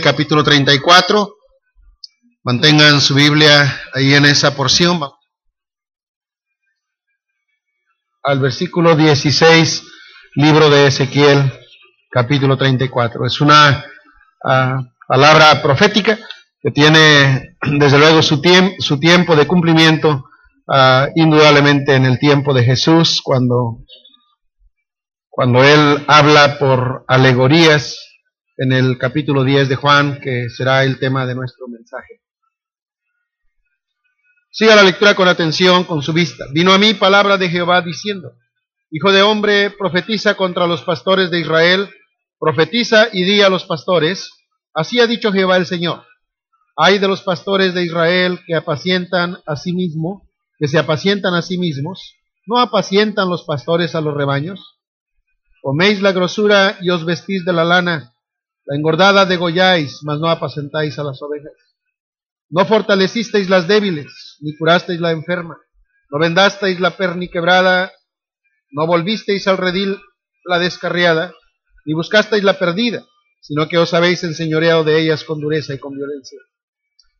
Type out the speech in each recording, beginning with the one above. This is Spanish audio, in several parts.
Capítulo 34. Mantengan su Biblia ahí en esa porción. Al versículo 16, libro de Ezequiel capítulo 34. Es una uh, palabra profética que tiene desde luego su, tiemp su tiempo de cumplimiento uh, indudablemente en el tiempo de Jesús cuando cuando él habla por alegorías en el capítulo 10 de Juan, que será el tema de nuestro mensaje. Siga la lectura con atención, con su vista. Vino a mí palabra de Jehová diciendo, Hijo de hombre, profetiza contra los pastores de Israel, profetiza y di a los pastores, así ha dicho Jehová el Señor. Hay de los pastores de Israel que apacientan a sí mismos, que se apacientan a sí mismos, ¿no apacientan los pastores a los rebaños? Coméis la grosura y os vestís de la lana, la engordada degolláis, mas no apacentáis a las ovejas. No fortalecisteis las débiles, ni curasteis la enferma, no vendasteis la perni quebrada, no volvisteis al redil la descarriada, ni buscasteis la perdida, sino que os habéis enseñoreado de ellas con dureza y con violencia.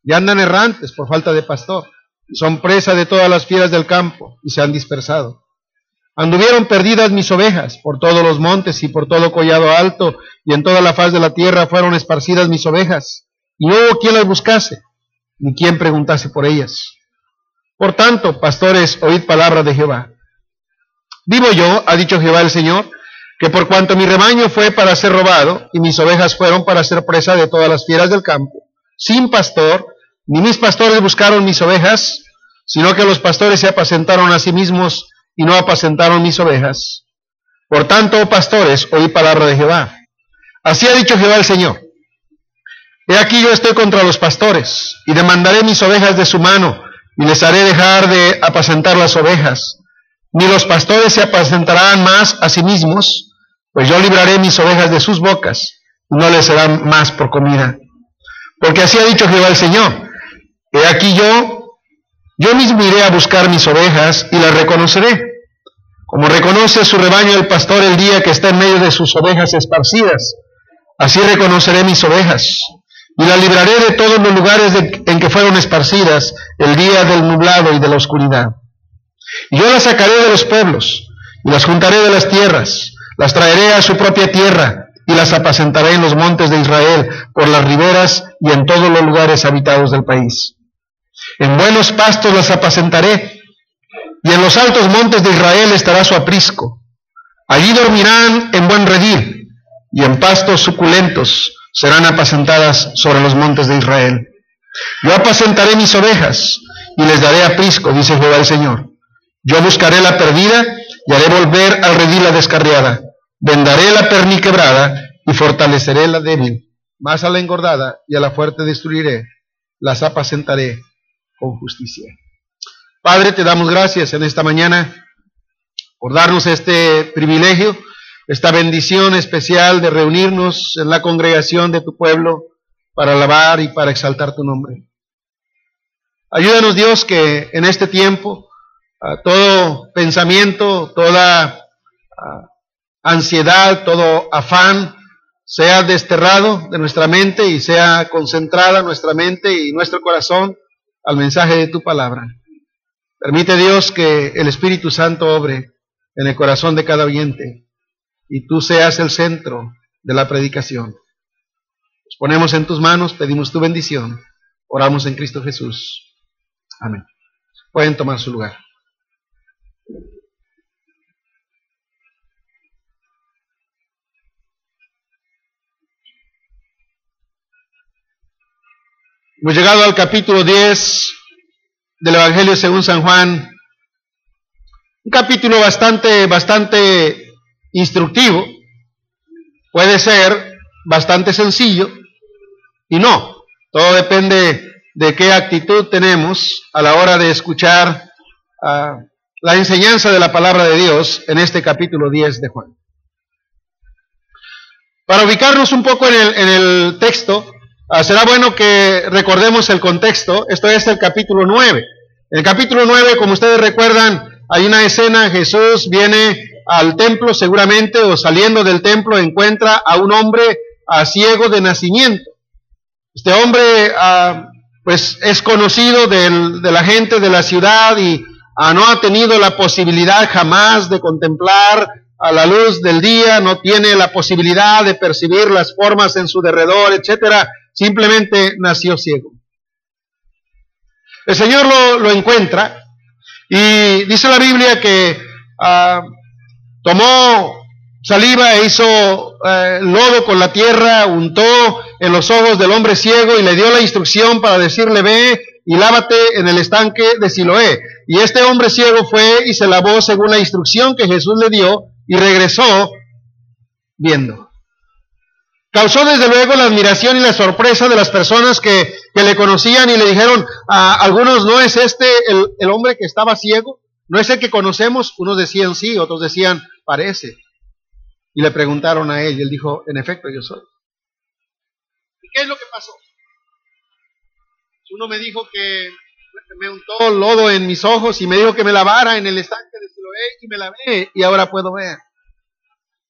Y andan errantes por falta de pastor, y son presa de todas las fieras del campo, y se han dispersado. Anduvieron perdidas mis ovejas por todos los montes y por todo collado alto, y en toda la faz de la tierra fueron esparcidas mis ovejas, y no hubo quien las buscase, ni quien preguntase por ellas. Por tanto, pastores, oíd palabra de Jehová. Vivo yo, ha dicho Jehová el Señor, que por cuanto mi rebaño fue para ser robado, y mis ovejas fueron para ser presa de todas las fieras del campo, sin pastor, ni mis pastores buscaron mis ovejas, sino que los pastores se apacentaron a sí mismos y no apacentaron mis ovejas. Por tanto, oh pastores, oí palabra de Jehová. Así ha dicho Jehová el Señor. He aquí yo estoy contra los pastores, y demandaré mis ovejas de su mano, y les haré dejar de apacentar las ovejas. Ni los pastores se apacentarán más a sí mismos, pues yo libraré mis ovejas de sus bocas, y no les serán más por comida. Porque así ha dicho Jehová el Señor. He aquí yo yo mismo iré a buscar mis ovejas y las reconoceré, como reconoce su rebaño el pastor el día que está en medio de sus ovejas esparcidas. Así reconoceré mis ovejas y las libraré de todos los lugares en que fueron esparcidas el día del nublado y de la oscuridad. Y yo las sacaré de los pueblos y las juntaré de las tierras, las traeré a su propia tierra y las apacentaré en los montes de Israel, por las riberas y en todos los lugares habitados del país. En buenos pastos las apacentaré, y en los altos montes de Israel estará su aprisco. Allí dormirán en buen redil, y en pastos suculentos serán apacentadas sobre los montes de Israel. Yo apacentaré mis ovejas, y les daré aprisco, dice Jehová el Señor. Yo buscaré la perdida, y haré volver al redil la descarriada. Vendaré la perniquebrada, y fortaleceré la débil. Más a la engordada, y a la fuerte destruiré. Las apacentaré con justicia. Padre, te damos gracias en esta mañana por darnos este privilegio, esta bendición especial de reunirnos en la congregación de tu pueblo para alabar y para exaltar tu nombre. Ayúdanos Dios que en este tiempo todo pensamiento, toda ansiedad, todo afán sea desterrado de nuestra mente y sea concentrada nuestra mente y nuestro corazón al mensaje de tu palabra. Permite Dios que el Espíritu Santo obre en el corazón de cada oyente y tú seas el centro de la predicación. Nos ponemos en tus manos, pedimos tu bendición. Oramos en Cristo Jesús. Amén. Pueden tomar su lugar. Hemos llegado al capítulo 10 del Evangelio según San Juan. Un capítulo bastante, bastante instructivo. Puede ser bastante sencillo y no. Todo depende de qué actitud tenemos a la hora de escuchar uh, la enseñanza de la palabra de Dios en este capítulo 10 de Juan. Para ubicarnos un poco en el, en el texto, Ah, será bueno que recordemos el contexto. Esto es el capítulo 9. En el capítulo 9, como ustedes recuerdan, hay una escena, Jesús viene al templo seguramente o saliendo del templo encuentra a un hombre a ciego de nacimiento. Este hombre ah, pues es conocido de la gente de la ciudad y ah, no ha tenido la posibilidad jamás de contemplar a la luz del día, no tiene la posibilidad de percibir las formas en su derredor, etcétera, simplemente nació ciego. El Señor lo, encuentra y dice la Biblia que ah, tomó saliva e hizo eh, lodo con la tierra, untó en los ojos del hombre ciego y le dio la instrucción para decirle ve y lávate en el estanque de Siloé. Y este hombre ciego fue y se lavó según la instrucción que Jesús le dio y regresó viendo. Causó desde luego la admiración y la sorpresa de las personas que, le conocían y le dijeron a algunos, ¿no es este el, el hombre que estaba ciego? ¿No es el que conocemos? Unos decían sí, otros decían parece. Y le preguntaron a él y él dijo, en efecto, yo soy. ¿Y qué es lo que pasó? Uno me dijo que me untó lodo en mis ojos y me dijo que me lavara en el estanque de Siloé y me lavé y ahora puedo ver.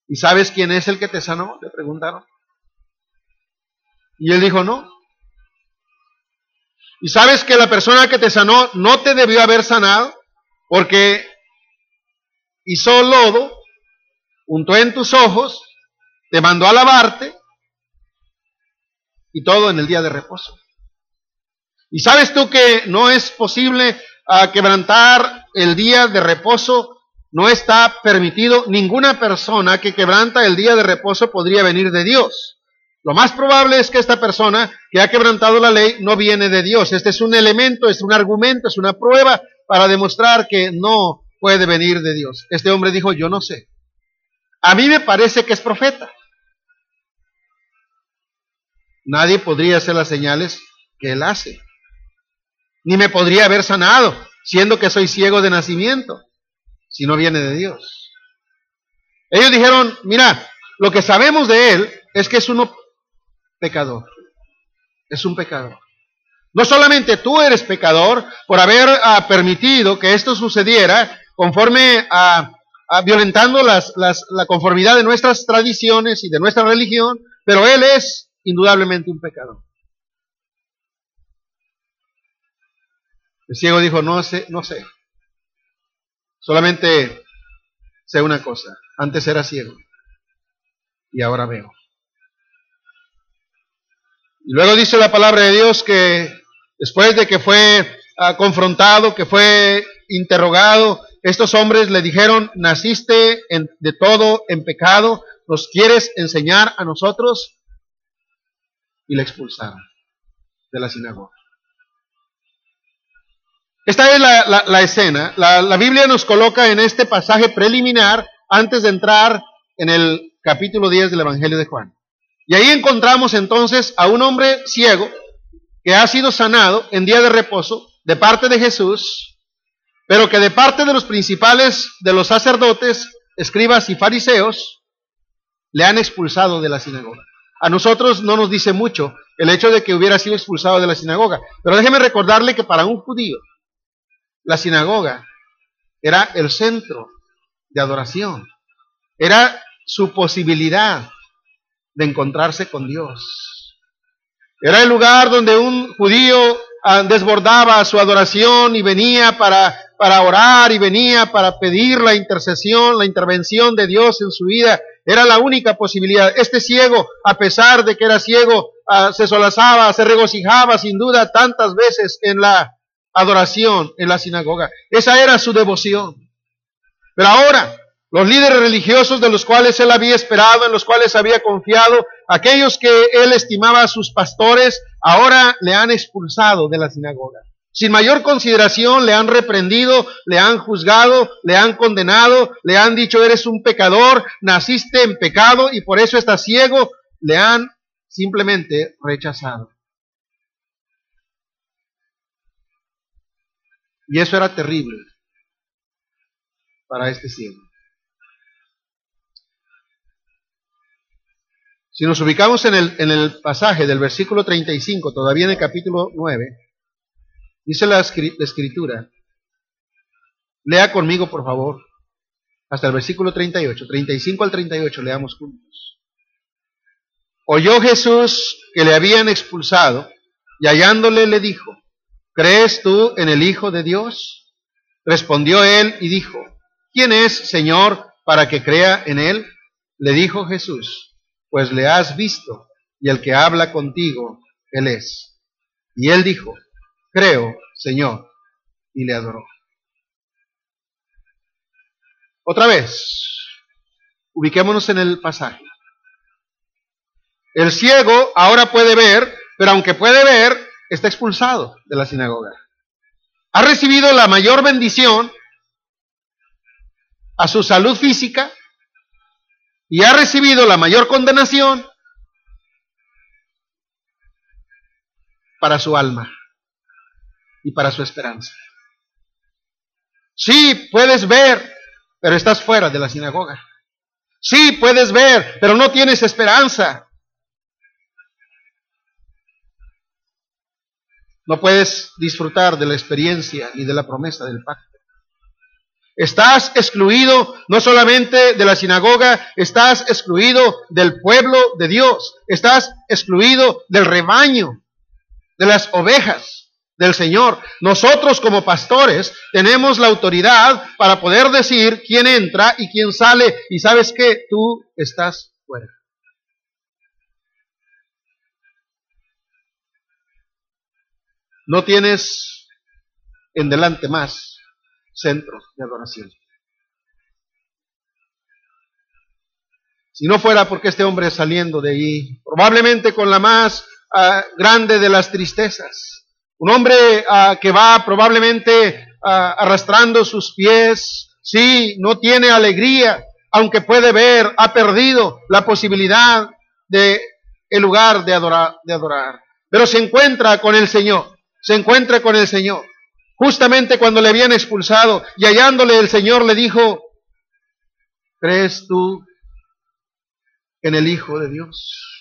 ¿Y sabes quién es el que te sanó? Le preguntaron. Y él dijo, no. ¿Y sabes que la persona que te sanó no te debió haber sanado? Porque hizo lodo untó en tus ojos, te mandó a lavarte y todo en el día de reposo. Y sabes tú que no es posible ah, quebrantar el día de reposo, no está permitido. Ninguna persona que quebranta el día de reposo podría venir de Dios. Lo más probable es que esta persona que ha quebrantado la ley no viene de Dios. Este es un elemento, es un argumento, es una prueba para demostrar que no puede venir de Dios. Este hombre dijo, yo no sé. A mí me parece que es profeta. Nadie podría hacer las señales que él hace. Ni me podría haber sanado, siendo que soy ciego de nacimiento, si no viene de Dios. Ellos dijeron, mira, lo que sabemos de él es que es un pecador. Es un pecador. No solamente tú eres pecador por haber ah, permitido que esto sucediera conforme a violentando las, la conformidad de nuestras tradiciones y de nuestra religión, pero él es indudablemente un pecador. El ciego dijo, no sé, no sé. Solamente sé una cosa. Antes era ciego y ahora veo. Luego dice la palabra de Dios que después de que fue ah, confrontado, que fue interrogado, estos hombres le dijeron, naciste de todo en pecado, ¿nos quieres enseñar a nosotros? Y le expulsaron de la sinagoga. Esta es la, escena. La, la Biblia nos coloca en este pasaje preliminar antes de entrar en el capítulo 10 del Evangelio de Juan. Y ahí encontramos entonces a un hombre ciego que ha sido sanado en día de reposo de parte de Jesús pero que de parte de los principales de los sacerdotes, escribas y fariseos, le han expulsado de la sinagoga. A nosotros no nos dice mucho el hecho de que hubiera sido expulsado de la sinagoga, pero déjeme recordarle que para un judío la sinagoga era el centro de adoración, era su posibilidad de encontrarse con Dios. Era el lugar donde un judío ah, desbordaba su adoración y venía para para orar y venía para pedir la intercesión, la intervención de Dios en su vida. Era la única posibilidad. Este ciego, a pesar de que era ciego, ah, se solazaba, se regocijaba sin duda tantas veces en la adoración en la sinagoga. Esa era su devoción. Pero ahora, los líderes religiosos de los cuales él había esperado, en los cuales había confiado, aquellos que él estimaba a sus pastores, ahora le han expulsado de la sinagoga. Sin mayor consideración le han reprendido, le han juzgado, le han condenado, le han dicho eres un pecador, naciste en pecado y por eso estás ciego, le han simplemente rechazado. Y eso era terrible para este ciego. Si nos ubicamos en el, en el pasaje del versículo 35, todavía en el capítulo 9, Dice la, escritura. Lea conmigo, por favor, hasta el versículo 38, 35 al 38, leamos juntos. Oyó Jesús que le habían expulsado y hallándole le dijo, ¿crees tú en el Hijo de Dios? Respondió él y dijo, ¿quién es, Señor, para que crea en él? Le dijo Jesús, pues le has visto y el que habla contigo, él es. Y él dijo, creo, Señor, y le adoró. Otra vez, ubiquémonos en el pasaje. El ciego ahora puede ver, pero aunque puede ver, está expulsado de la sinagoga. Ha recibido la mayor bendición a su salud física y ha recibido la mayor condenación para su alma y para su esperanza. Sí, puedes ver, pero estás fuera de la sinagoga. Sí, puedes ver, pero no tienes esperanza. No puedes disfrutar de la experiencia ni de la promesa del pacto. Estás excluido no solamente de la sinagoga, estás excluido del pueblo de Dios, estás excluido del rebaño, de las ovejas del Señor. Nosotros como pastores tenemos la autoridad para poder decir quién entra y quién sale y sabes que tú estás fuera. No tienes en delante más centros de adoración. Si no fuera porque este hombre saliendo de allí, probablemente con la más ah, grande de las tristezas, un hombre ah, que va probablemente ah, arrastrando sus pies, sí, no tiene alegría, aunque puede ver, ha perdido la posibilidad de el lugar de adorar, de adorar, pero se encuentra con el Señor se encuentra con el Señor. Justamente cuando le habían expulsado y hallándole el Señor le dijo, ¿crees tú en el Hijo de Dios?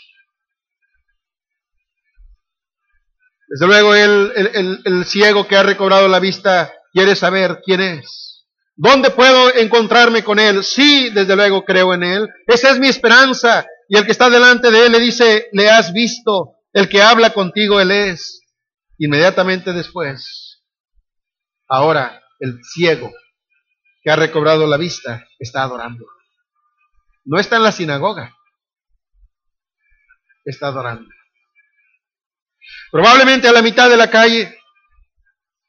Desde luego el, el, ciego que ha recobrado la vista quiere saber quién es. ¿Dónde puedo encontrarme con Él? Sí, desde luego creo en Él. Esa es mi esperanza. Y el que está delante de Él le dice, le has visto. El que habla contigo Él es. Inmediatamente después, ahora el ciego que ha recobrado la vista está adorando. No está en la sinagoga, está adorando. Probablemente a la mitad de la calle,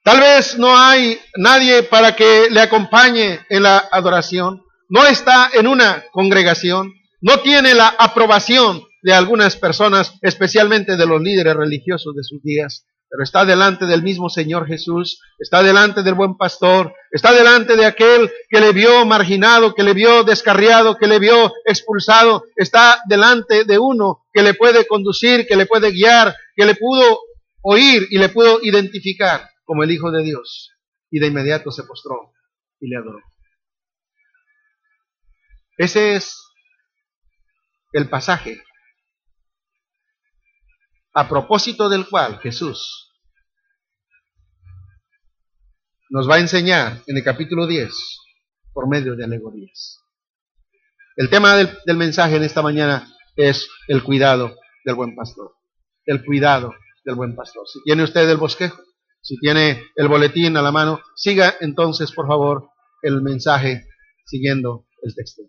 tal vez no hay nadie para que le acompañe en la adoración, no está en una congregación, no tiene la aprobación de algunas personas, especialmente de los líderes religiosos de sus días pero está delante del mismo Señor Jesús, está delante del buen pastor, está delante de aquel que le vio marginado, que le vio descarriado, que le vio expulsado, está delante de uno que le puede conducir, que le puede guiar, que le pudo oír y le pudo identificar como el Hijo de Dios. Y de inmediato se postró y le adoró. Ese es el pasaje a propósito del cual Jesús nos va a enseñar en el capítulo 10 por medio de alegorías. El tema del, mensaje en esta mañana es el cuidado del buen pastor. El cuidado del buen pastor. Si tiene usted el bosquejo, si tiene el boletín a la mano, siga entonces, por favor, el mensaje siguiendo el texto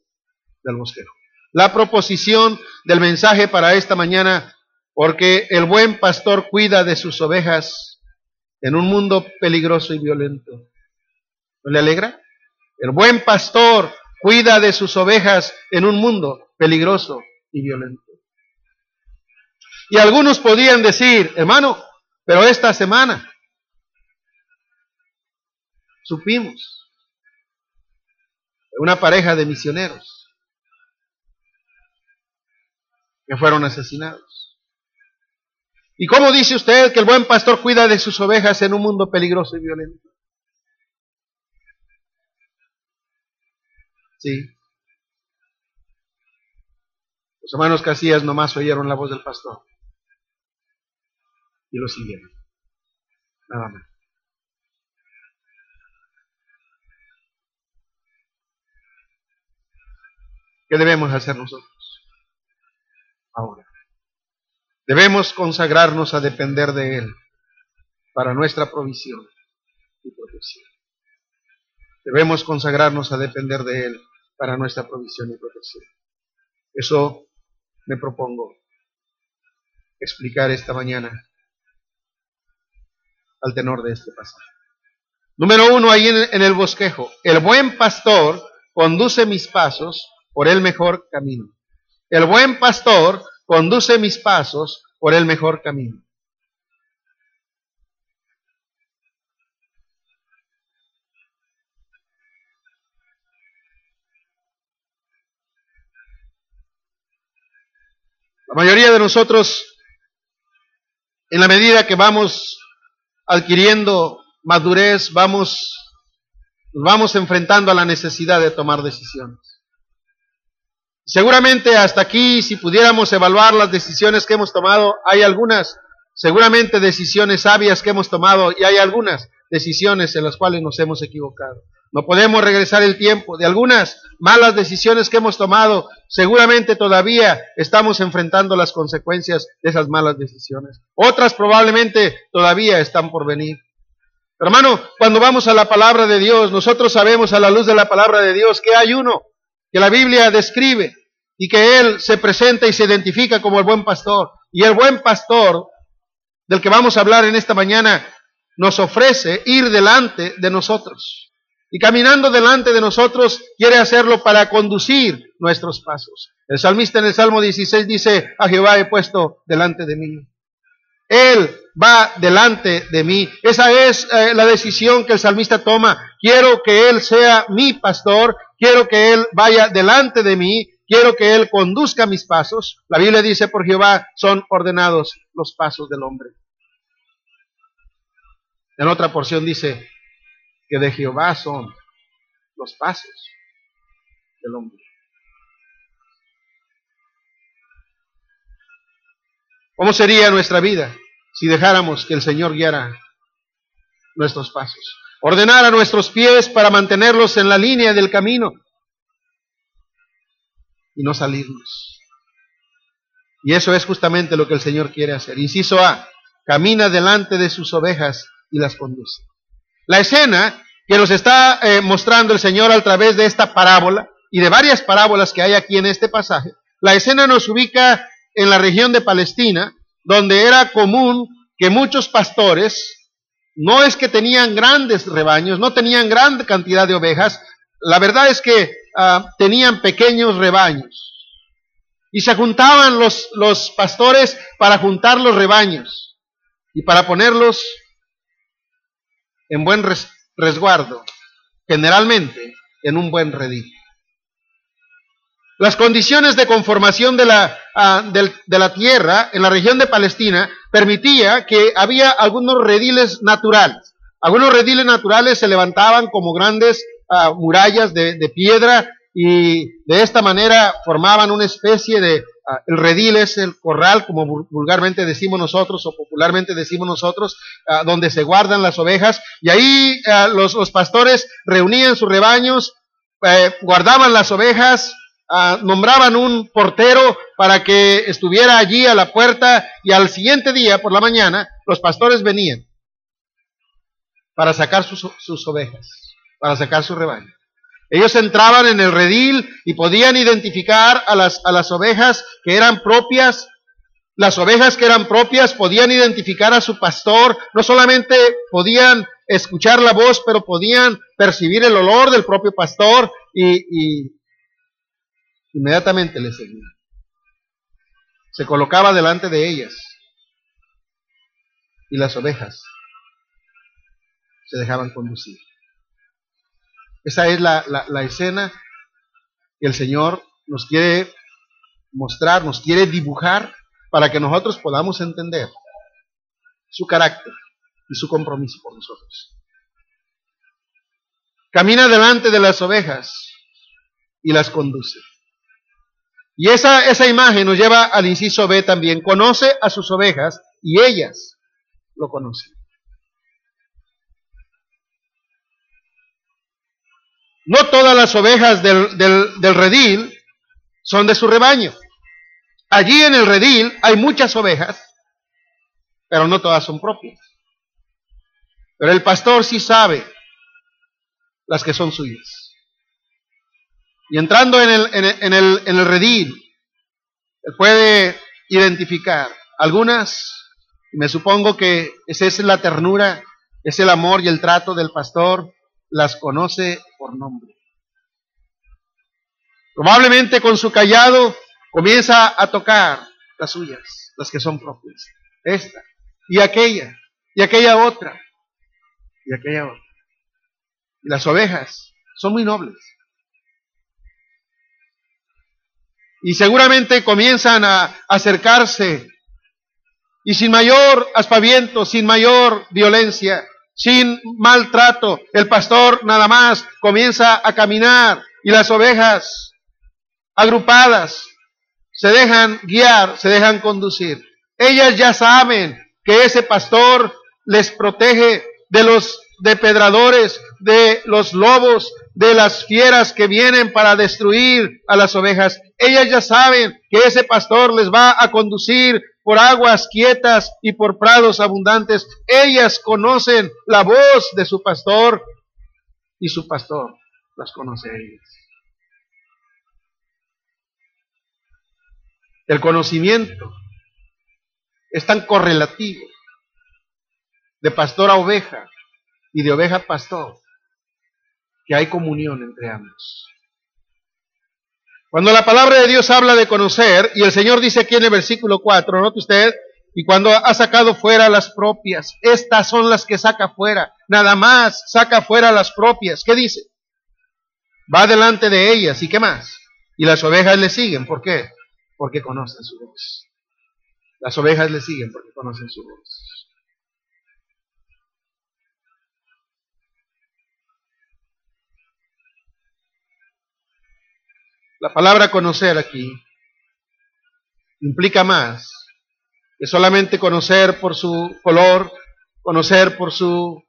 del bosquejo. La proposición del mensaje para esta mañana, porque el buen pastor cuida de sus ovejas en un mundo peligroso y violento. ¿No le alegra? El buen pastor cuida de sus ovejas en un mundo peligroso y violento. Y algunos podían decir, hermano, pero esta semana supimos una pareja de misioneros que fueron asesinados. ¿Y cómo dice usted que el buen pastor cuida de sus ovejas en un mundo peligroso y violento? Sí. Los hermanos Casillas nomás oyeron la voz del pastor y lo siguieron. Nada más. ¿Qué debemos hacer nosotros ahora? Debemos consagrarnos a depender de Él para nuestra provisión y protección. Debemos consagrarnos a depender de Él para nuestra provisión y protección. Eso me propongo explicar esta mañana al tenor de este pasaje. Número uno, ahí en, el bosquejo. El buen pastor conduce mis pasos por el mejor camino. El buen pastor conduce mis pasos por el mejor camino. La mayoría de nosotros, en la medida que vamos adquiriendo madurez, vamos, nos vamos enfrentando a la necesidad de tomar decisiones. Seguramente hasta aquí, si pudiéramos evaluar las decisiones que hemos tomado, hay algunas, seguramente decisiones sabias que hemos tomado y hay algunas decisiones en las cuales nos hemos equivocado. No podemos regresar el tiempo. De algunas malas decisiones que hemos tomado, seguramente todavía estamos enfrentando las consecuencias de esas malas decisiones. Otras probablemente todavía están por venir. Hermano, cuando vamos a la palabra de Dios, nosotros sabemos a la luz de la palabra de Dios que hay uno que la Biblia describe y que Él se presenta y se identifica como el buen pastor. Y el buen pastor del que vamos a hablar en esta mañana nos ofrece ir delante de nosotros. Y caminando delante de nosotros quiere hacerlo para conducir nuestros pasos. El salmista en el Salmo 16 dice, a Jehová he puesto delante de mí. Él va delante de mí. Esa es eh, la decisión que el salmista toma. Quiero que Él sea mi pastor, quiero que Él vaya delante de mí, quiero que Él conduzca mis pasos. La Biblia dice, por Jehová son ordenados los pasos del hombre. En otra porción dice que de Jehová son los pasos del hombre. ¿Cómo sería nuestra vida si dejáramos que el Señor guiara nuestros pasos? Ordenara nuestros pies para mantenerlos en la línea del camino y no salirnos. Y eso es justamente lo que el Señor quiere hacer. Inciso A, camina delante de sus ovejas y las conduce. La escena que nos está eh, mostrando el Señor a través de esta parábola y de varias parábolas que hay aquí en este pasaje, la escena nos ubica en la región de Palestina, donde era común que muchos pastores, no es que tenían grandes rebaños, no tenían gran cantidad de ovejas, la verdad es que ah, tenían pequeños rebaños. Y se juntaban los, los pastores para juntar los rebaños y para ponerlos en buen resguardo, generalmente en un buen redil. Las condiciones de conformación de la, ah, de, la, tierra en la región de Palestina permitía que había algunos rediles naturales. Algunos rediles naturales se levantaban como grandes ah, murallas de, piedra y de esta manera formaban una especie de... Ah, el redil es el corral, como vulgarmente decimos nosotros o popularmente decimos nosotros, donde se guardan las ovejas. Y ahí los, los, pastores reunían sus rebaños, eh, guardaban las ovejas, Ah, nombraban un portero para que estuviera allí a la puerta y al siguiente día, por la mañana, los pastores venían para sacar sus, sus ovejas, para sacar su rebaño. Ellos entraban en el redil y podían identificar a las, a las ovejas que eran propias. Las ovejas que eran propias podían identificar a su pastor. No solamente podían escuchar la voz, pero podían percibir el olor del propio pastor y, Inmediatamente le seguía. Se colocaba delante de ellas. Y las ovejas se dejaban conducir. Esa es la, escena que el Señor nos quiere mostrar, nos quiere dibujar para que nosotros podamos entender su carácter y su compromiso por nosotros. Camina delante de las ovejas y las conduce. Y esa, esa imagen nos lleva al inciso B también. Conoce a sus ovejas y ellas lo conocen. No todas las ovejas del, del, redil son de su rebaño. Allí en el redil hay muchas ovejas, pero no todas son propias. Pero el pastor sí sabe las que son suyas. Y entrando en el, en el, en el, redil, puede identificar algunas, me supongo que esa es la ternura, es el amor y el trato del pastor, las conoce por nombre. Probablemente con su callado comienza a tocar las suyas, las que son propias. Esta, y aquella, y aquella otra, y aquella otra. Y las ovejas son muy nobles. Y seguramente comienzan a acercarse y sin mayor aspaviento, sin mayor violencia, sin maltrato, el pastor nada más comienza a caminar y las ovejas agrupadas se dejan guiar, se dejan conducir. Ellas ya saben que ese pastor les protege de los depredadores, de los lobos, de las fieras que vienen para destruir a las ovejas. Ellas ya saben que ese pastor les va a conducir por aguas quietas y por prados abundantes. Ellas conocen la voz de su pastor y su pastor las conoce a ellas. El conocimiento es tan correlativo de pastor a oveja y de oveja a pastor que hay comunión entre ambos. Cuando la palabra de Dios habla de conocer, y el Señor dice aquí en el versículo 4, note usted, y cuando ha sacado fuera las propias, estas son las que saca fuera, nada más saca fuera las propias. ¿Qué dice? Va delante de ellas, ¿y qué más? Y las ovejas le siguen, ¿por qué? Porque conocen su voz. Las ovejas le siguen porque conocen su voz. La palabra conocer aquí implica más que solamente conocer por su color, conocer por su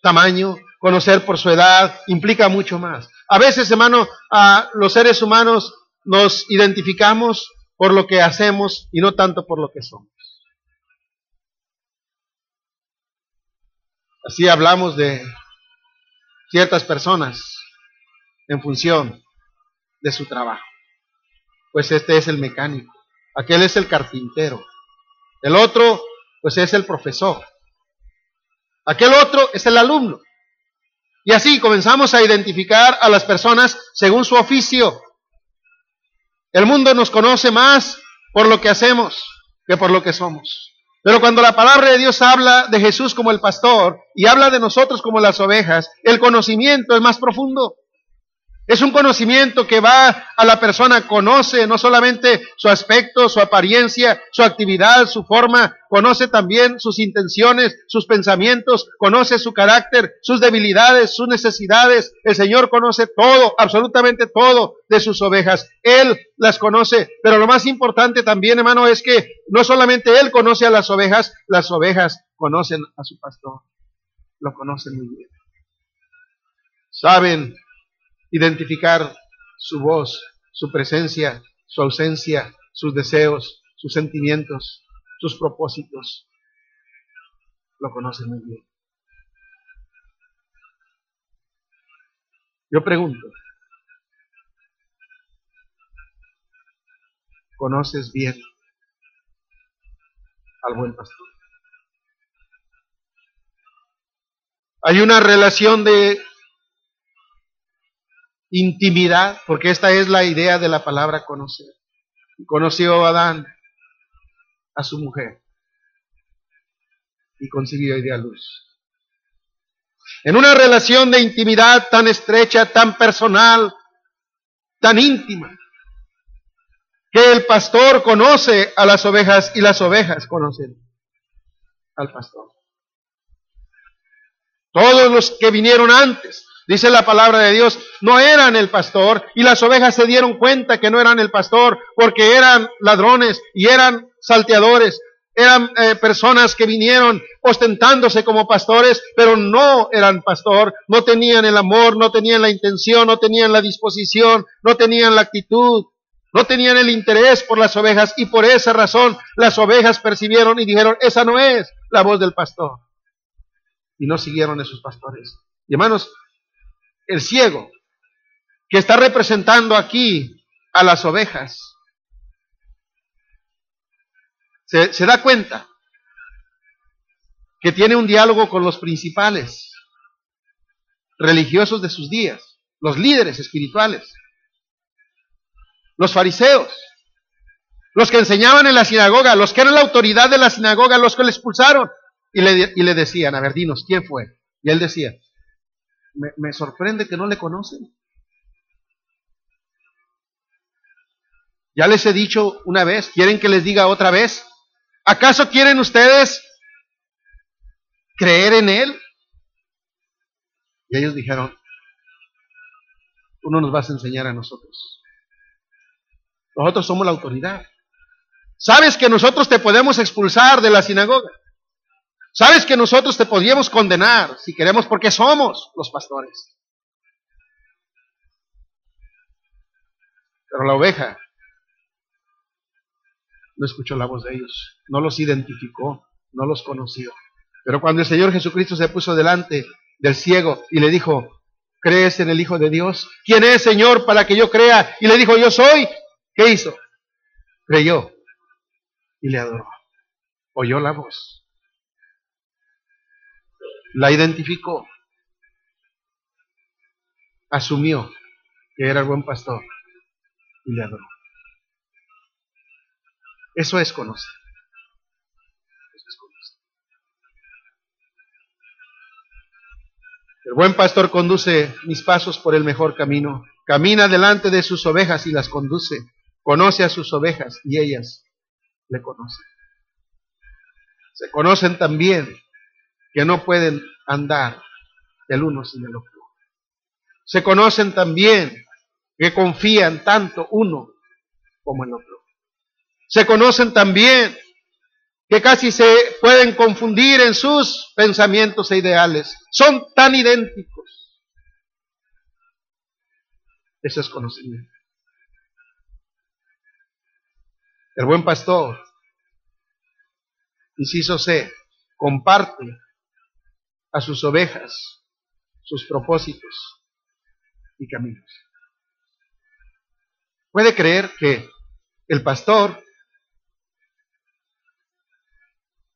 tamaño, conocer por su edad, implica mucho más. A veces, hermano, a los seres humanos nos identificamos por lo que hacemos y no tanto por lo que somos. Así hablamos de ciertas personas en función de su trabajo. Pues este es el mecánico, aquel es el carpintero, el otro pues es el profesor, aquel otro es el alumno. Y así comenzamos a identificar a las personas según su oficio. El mundo nos conoce más por lo que hacemos que por lo que somos. Pero cuando la palabra de Dios habla de Jesús como el pastor y habla de nosotros como las ovejas, el conocimiento es más profundo. Es un conocimiento que va a la persona, conoce no solamente su aspecto, su apariencia, su actividad, su forma, conoce también sus intenciones, sus pensamientos, conoce su carácter, sus debilidades, sus necesidades. El Señor conoce todo, absolutamente todo de sus ovejas. Él las conoce, pero lo más importante también, hermano, es que no solamente Él conoce a las ovejas, las ovejas conocen a su pastor. Lo conocen muy bien. Saben identificar su voz, su presencia, su ausencia, sus deseos, sus sentimientos, sus propósitos. Lo conoce muy bien. Yo pregunto, ¿conoces bien al buen pastor? Hay una relación de intimidad, porque esta es la idea de la palabra conocer. Conoció a Adán a su mujer y concibió y dio a luz. En una relación de intimidad tan estrecha, tan personal, tan íntima, que el pastor conoce a las ovejas y las ovejas conocen al pastor. Todos los que vinieron antes Dice la palabra de Dios, no eran el pastor y las ovejas se dieron cuenta que no eran el pastor porque eran ladrones y eran salteadores, eran eh, personas que vinieron ostentándose como pastores, pero no eran pastor, no tenían el amor, no tenían la intención, no tenían la disposición, no tenían la actitud no tenían el interés por las ovejas y por esa razón las ovejas percibieron y dijeron, esa no es la voz del pastor. Y no siguieron esos pastores. Y hermanos, el ciego que está representando aquí a las ovejas, se, da cuenta que tiene un diálogo con los principales religiosos de sus días, los líderes espirituales los fariseos, los que enseñaban en la sinagoga, los que eran la autoridad de la sinagoga, los que le expulsaron. Y le, y le decían, a ver, dinos, ¿quién fue? Y él decía, me, sorprende que no le conocen. Ya les he dicho una vez, ¿quieren que les diga otra vez? ¿Acaso quieren ustedes creer en Él? Y ellos dijeron, tú no nos vas a enseñar a nosotros. Nosotros somos la autoridad. Sabes que nosotros te podemos expulsar de la sinagoga. Sabes que nosotros te podríamos condenar si queremos porque somos los pastores. Pero la oveja no escuchó la voz de ellos, no los identificó, no los conoció. Pero cuando el Señor Jesucristo se puso delante del ciego y le dijo, ¿crees en el Hijo de Dios? ¿Quién es, Señor, para que yo crea? Y le dijo, yo soy. ¿Qué hizo? Creyó y le adoró. Oyó la voz. La identificó. Asumió que era el buen pastor y le adoró. Eso es conocer. Eso es conocer. El buen pastor conduce mis pasos por el mejor camino. Camina delante de sus ovejas y las conduce Conoce a sus ovejas y ellas le conocen. Se conocen también que no pueden andar el uno sin el otro. Se conocen también que confían tanto uno como el otro. Se conocen también que casi se pueden confundir en sus pensamientos e ideales. Son tan idénticos. Eso es conocimiento. El buen pastor, inciso C, comparte a sus ovejas sus propósitos y caminos. Puede creer que el pastor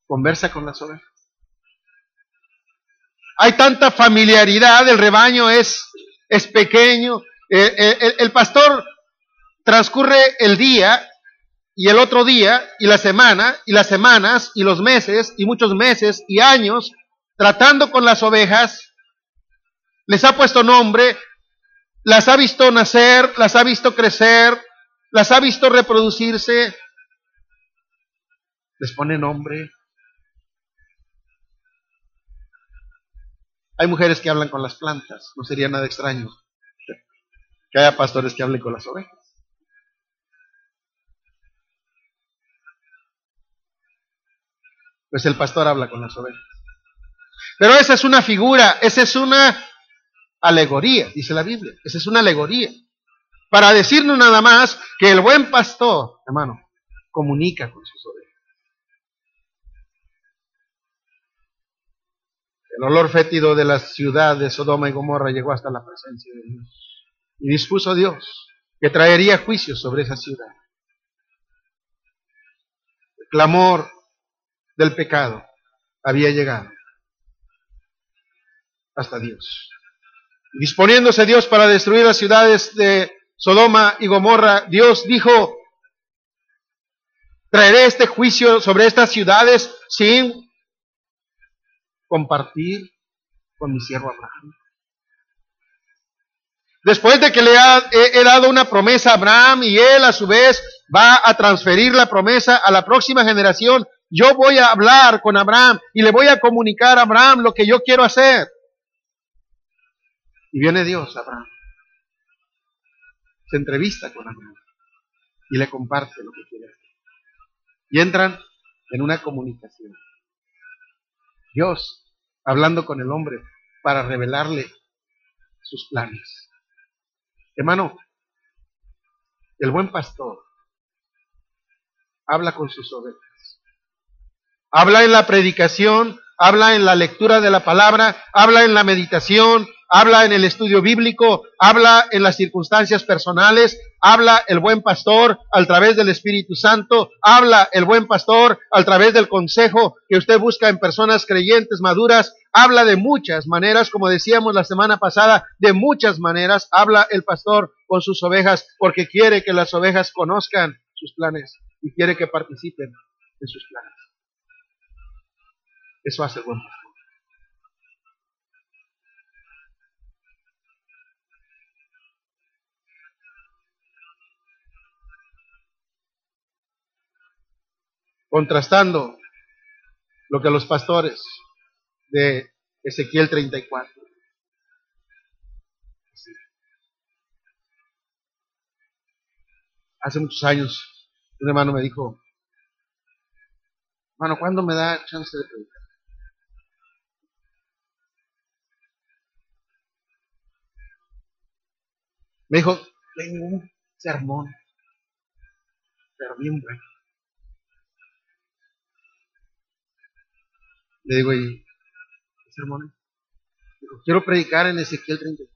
conversa con las ovejas. Hay tanta familiaridad, el rebaño es, es pequeño, eh, eh, el pastor transcurre el día y el otro día, y la semana, y las semanas, y los meses, y muchos meses, y años, tratando con las ovejas, les ha puesto nombre, las ha visto nacer, las ha visto crecer, las ha visto reproducirse, les pone nombre. Hay mujeres que hablan con las plantas, no sería nada extraño que haya pastores que hablen con las ovejas. Pues el pastor habla con las ovejas. Pero esa es una figura, esa es una alegoría, dice la Biblia. Esa es una alegoría. Para decirnos nada más que el buen pastor, hermano, comunica con sus ovejas. El olor fétido de la ciudad de Sodoma y Gomorra llegó hasta la presencia de Dios. Y dispuso Dios que traería juicio sobre esa ciudad. El clamor del pecado había llegado hasta Dios. Disponiéndose Dios para destruir las ciudades de Sodoma y Gomorra, Dios dijo, traeré este juicio sobre estas ciudades sin compartir con mi siervo Abraham. Después de que le he dado una promesa a Abraham y él a su vez va a transferir la promesa a la próxima generación, yo voy a hablar con Abraham y le voy a comunicar a Abraham lo que yo quiero hacer. Y viene Dios, Abraham. Se entrevista con Abraham y le comparte lo que quiere hacer. Y entran en una comunicación. Dios hablando con el hombre para revelarle sus planes. Hermano, El buen pastor habla con sus ovejas. Habla en la predicación, habla en la lectura de la palabra, habla en la meditación, habla en el estudio bíblico, habla en las circunstancias personales, habla el buen pastor a través del Espíritu Santo, habla el buen pastor a través del consejo que usted busca en personas creyentes maduras, habla de muchas maneras, como decíamos la semana pasada, de muchas maneras habla el pastor con sus ovejas porque quiere que las ovejas conozcan sus planes y quiere que participen en sus planes. Eso hace el buen pastor. Contrastando lo que los pastores de Ezequiel 34. Hace muchos años un hermano me dijo, hermano, ¿cuándo me da chance de predicar? Me dijo, tengo un sermón, pero bien bueno. Le digo, ¿y qué sermón Digo, quiero predicar en Ezequiel 34.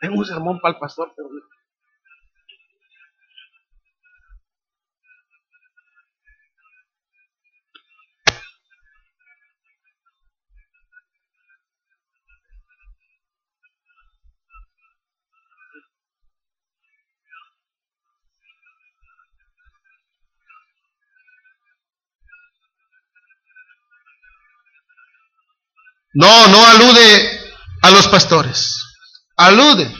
Tengo un sermón para el pastor, pero No, no alude a los pastores. Alude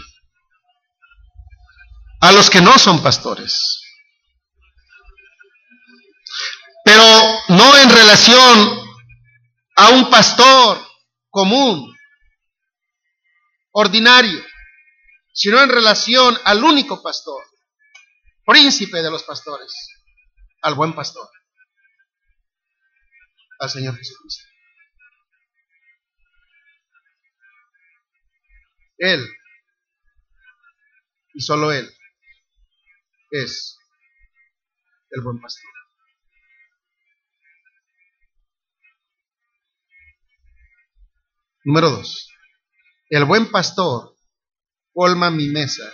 a los que no son pastores. Pero no en relación a un pastor común, ordinario, sino en relación al único pastor, príncipe de los pastores, al buen pastor, al Señor Jesucristo. Él, y solo Él, es el buen pastor. Número dos. El buen pastor colma mi mesa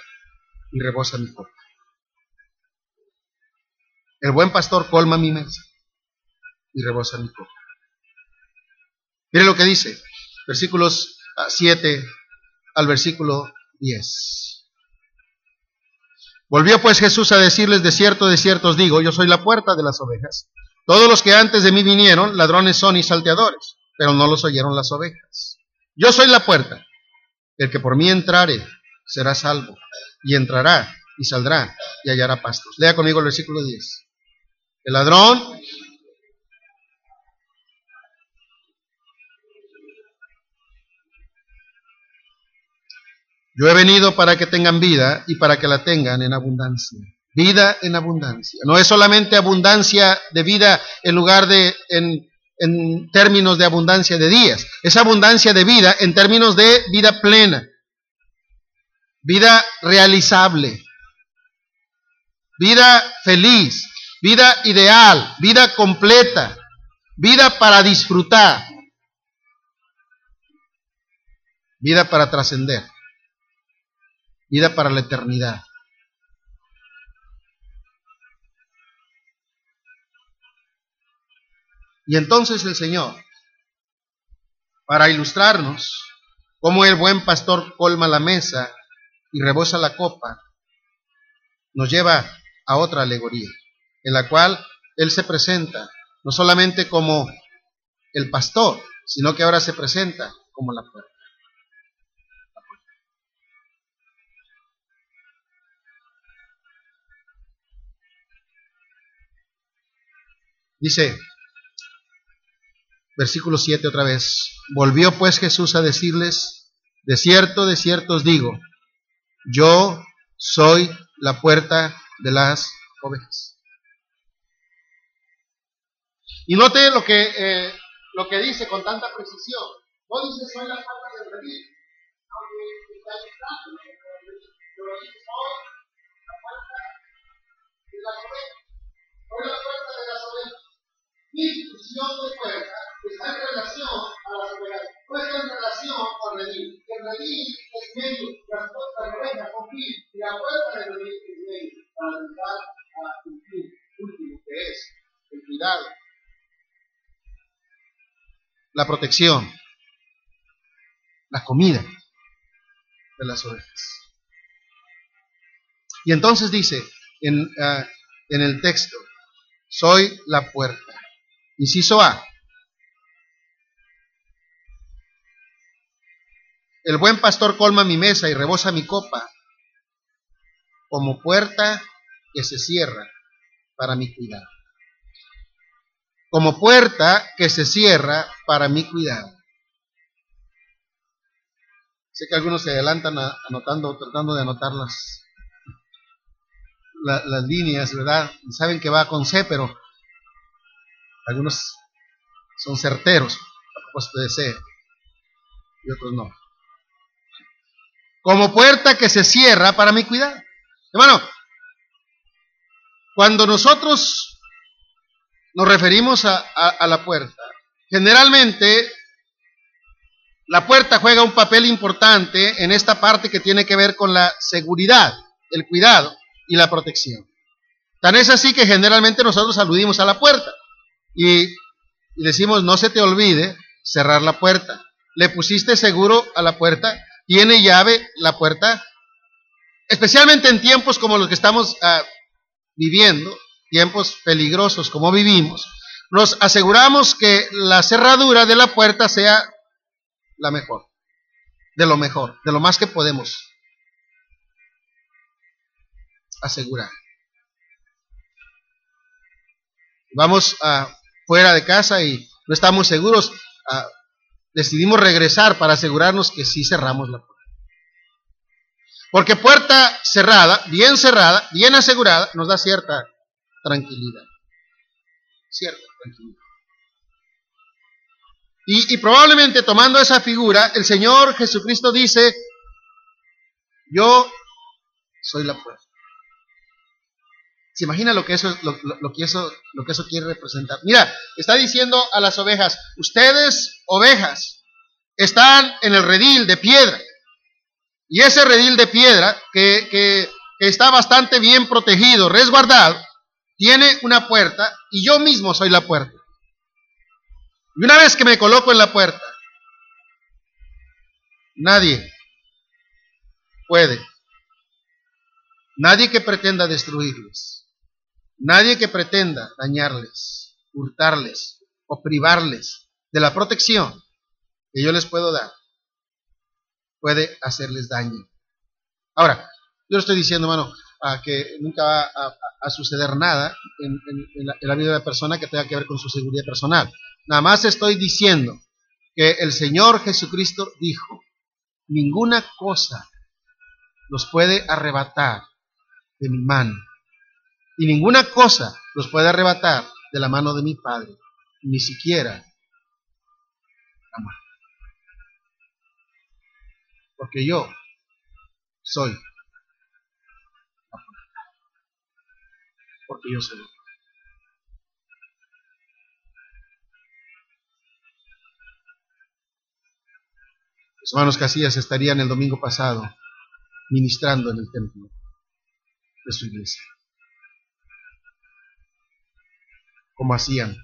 y rebosa mi copa. El buen pastor colma mi mesa y rebosa mi copa. Mire lo que dice, versículos 7 al versículo 10. Volvió pues Jesús a decirles, de cierto, de cierto os digo, yo soy la puerta de las ovejas. Todos los que antes de mí vinieron, ladrones son y salteadores, pero no los oyeron las ovejas. Yo soy la puerta. El que por mí entrare será salvo, y entrará y saldrá y hallará pastos. Lea conmigo el versículo 10. El ladrón Yo he venido para que tengan vida y para que la tengan en abundancia. Vida en abundancia. No es solamente abundancia de vida en lugar de, en, en términos de abundancia de días. Es abundancia de vida en términos de vida plena. Vida realizable. Vida feliz. Vida ideal. Vida completa. Vida para disfrutar. Vida para trascender vida para la eternidad. Y entonces el Señor, para ilustrarnos cómo el buen pastor colma la mesa y rebosa la copa, nos lleva a otra alegoría, en la cual Él se presenta no solamente como el pastor, sino que ahora se presenta como la puerta. Dice, versículo 7 otra vez, volvió pues Jesús a decirles, de cierto, de cierto os digo, yo soy la puerta de las ovejas. Y note lo que, eh, lo que dice con tanta precisión. No dice soy la puerta del redil, aunque está soy la las ovejas. Soy la puerta de las ovejas. Función de puerta está en relación a las ovejas. No en relación al redil. El redil es medio, las puertas de son fin, y la puerta de redil es medio, para llegar a fin último, que es el cuidado, la protección, la comida de las ovejas. Y entonces dice en, ah, en el texto, soy la puerta. Inciso A. El buen pastor colma mi mesa y rebosa mi copa como puerta que se cierra para mi cuidado. Como puerta que se cierra para mi cuidado. Sé que algunos se adelantan anotando, tratando de anotar las, las líneas, ¿verdad? Saben que va con C, pero algunos son certeros a propósito de C y otros no. Como puerta que se cierra para mi cuidado. Hermano, cuando nosotros nos referimos a la puerta, generalmente la puerta juega un papel importante en esta parte que tiene que ver con la seguridad, el cuidado y la protección. Tan es así que generalmente nosotros aludimos a la puerta y, decimos, no se te olvide cerrar la puerta. Le pusiste seguro a la puerta, tiene llave la puerta, especialmente en tiempos como los que estamos ah, viviendo, tiempos peligrosos como vivimos, nos aseguramos que la cerradura de la puerta sea la mejor, de lo mejor, de lo más que podemos asegurar. Vamos a, fuera de casa y no estamos seguros, decidimos regresar para asegurarnos que sí cerramos la puerta. Porque puerta cerrada, bien cerrada, bien asegurada, nos da cierta tranquilidad. Cierta tranquilidad. Y, probablemente tomando esa figura, el Señor Jesucristo dice, yo soy la puerta. ¿Se imagina lo que eso, lo, que eso, lo que eso quiere representar? Mira, está diciendo a las ovejas, ustedes, ovejas, están en el redil de piedra. Y ese redil de piedra, que, que está bastante bien protegido, resguardado, tiene una puerta y yo mismo soy la puerta. Y una vez que me coloco en la puerta, nadie puede, nadie que pretenda destruirles, nadie que pretenda dañarles, hurtarles o privarles de la protección que yo les puedo dar, puede hacerles daño. Ahora, yo estoy diciendo, hermano, a que nunca va a, suceder nada en, la, en, la, vida de la persona que tenga que ver con su seguridad personal. Nada más estoy diciendo que el Señor Jesucristo dijo, ninguna cosa los puede arrebatar de mi mano. Y ninguna cosa los puede arrebatar de la mano de mi Padre, ni siquiera la mano. Porque yo soy Porque yo soy. Los hermanos Casillas estarían el domingo pasado ministrando en el templo de su iglesia. Como hacían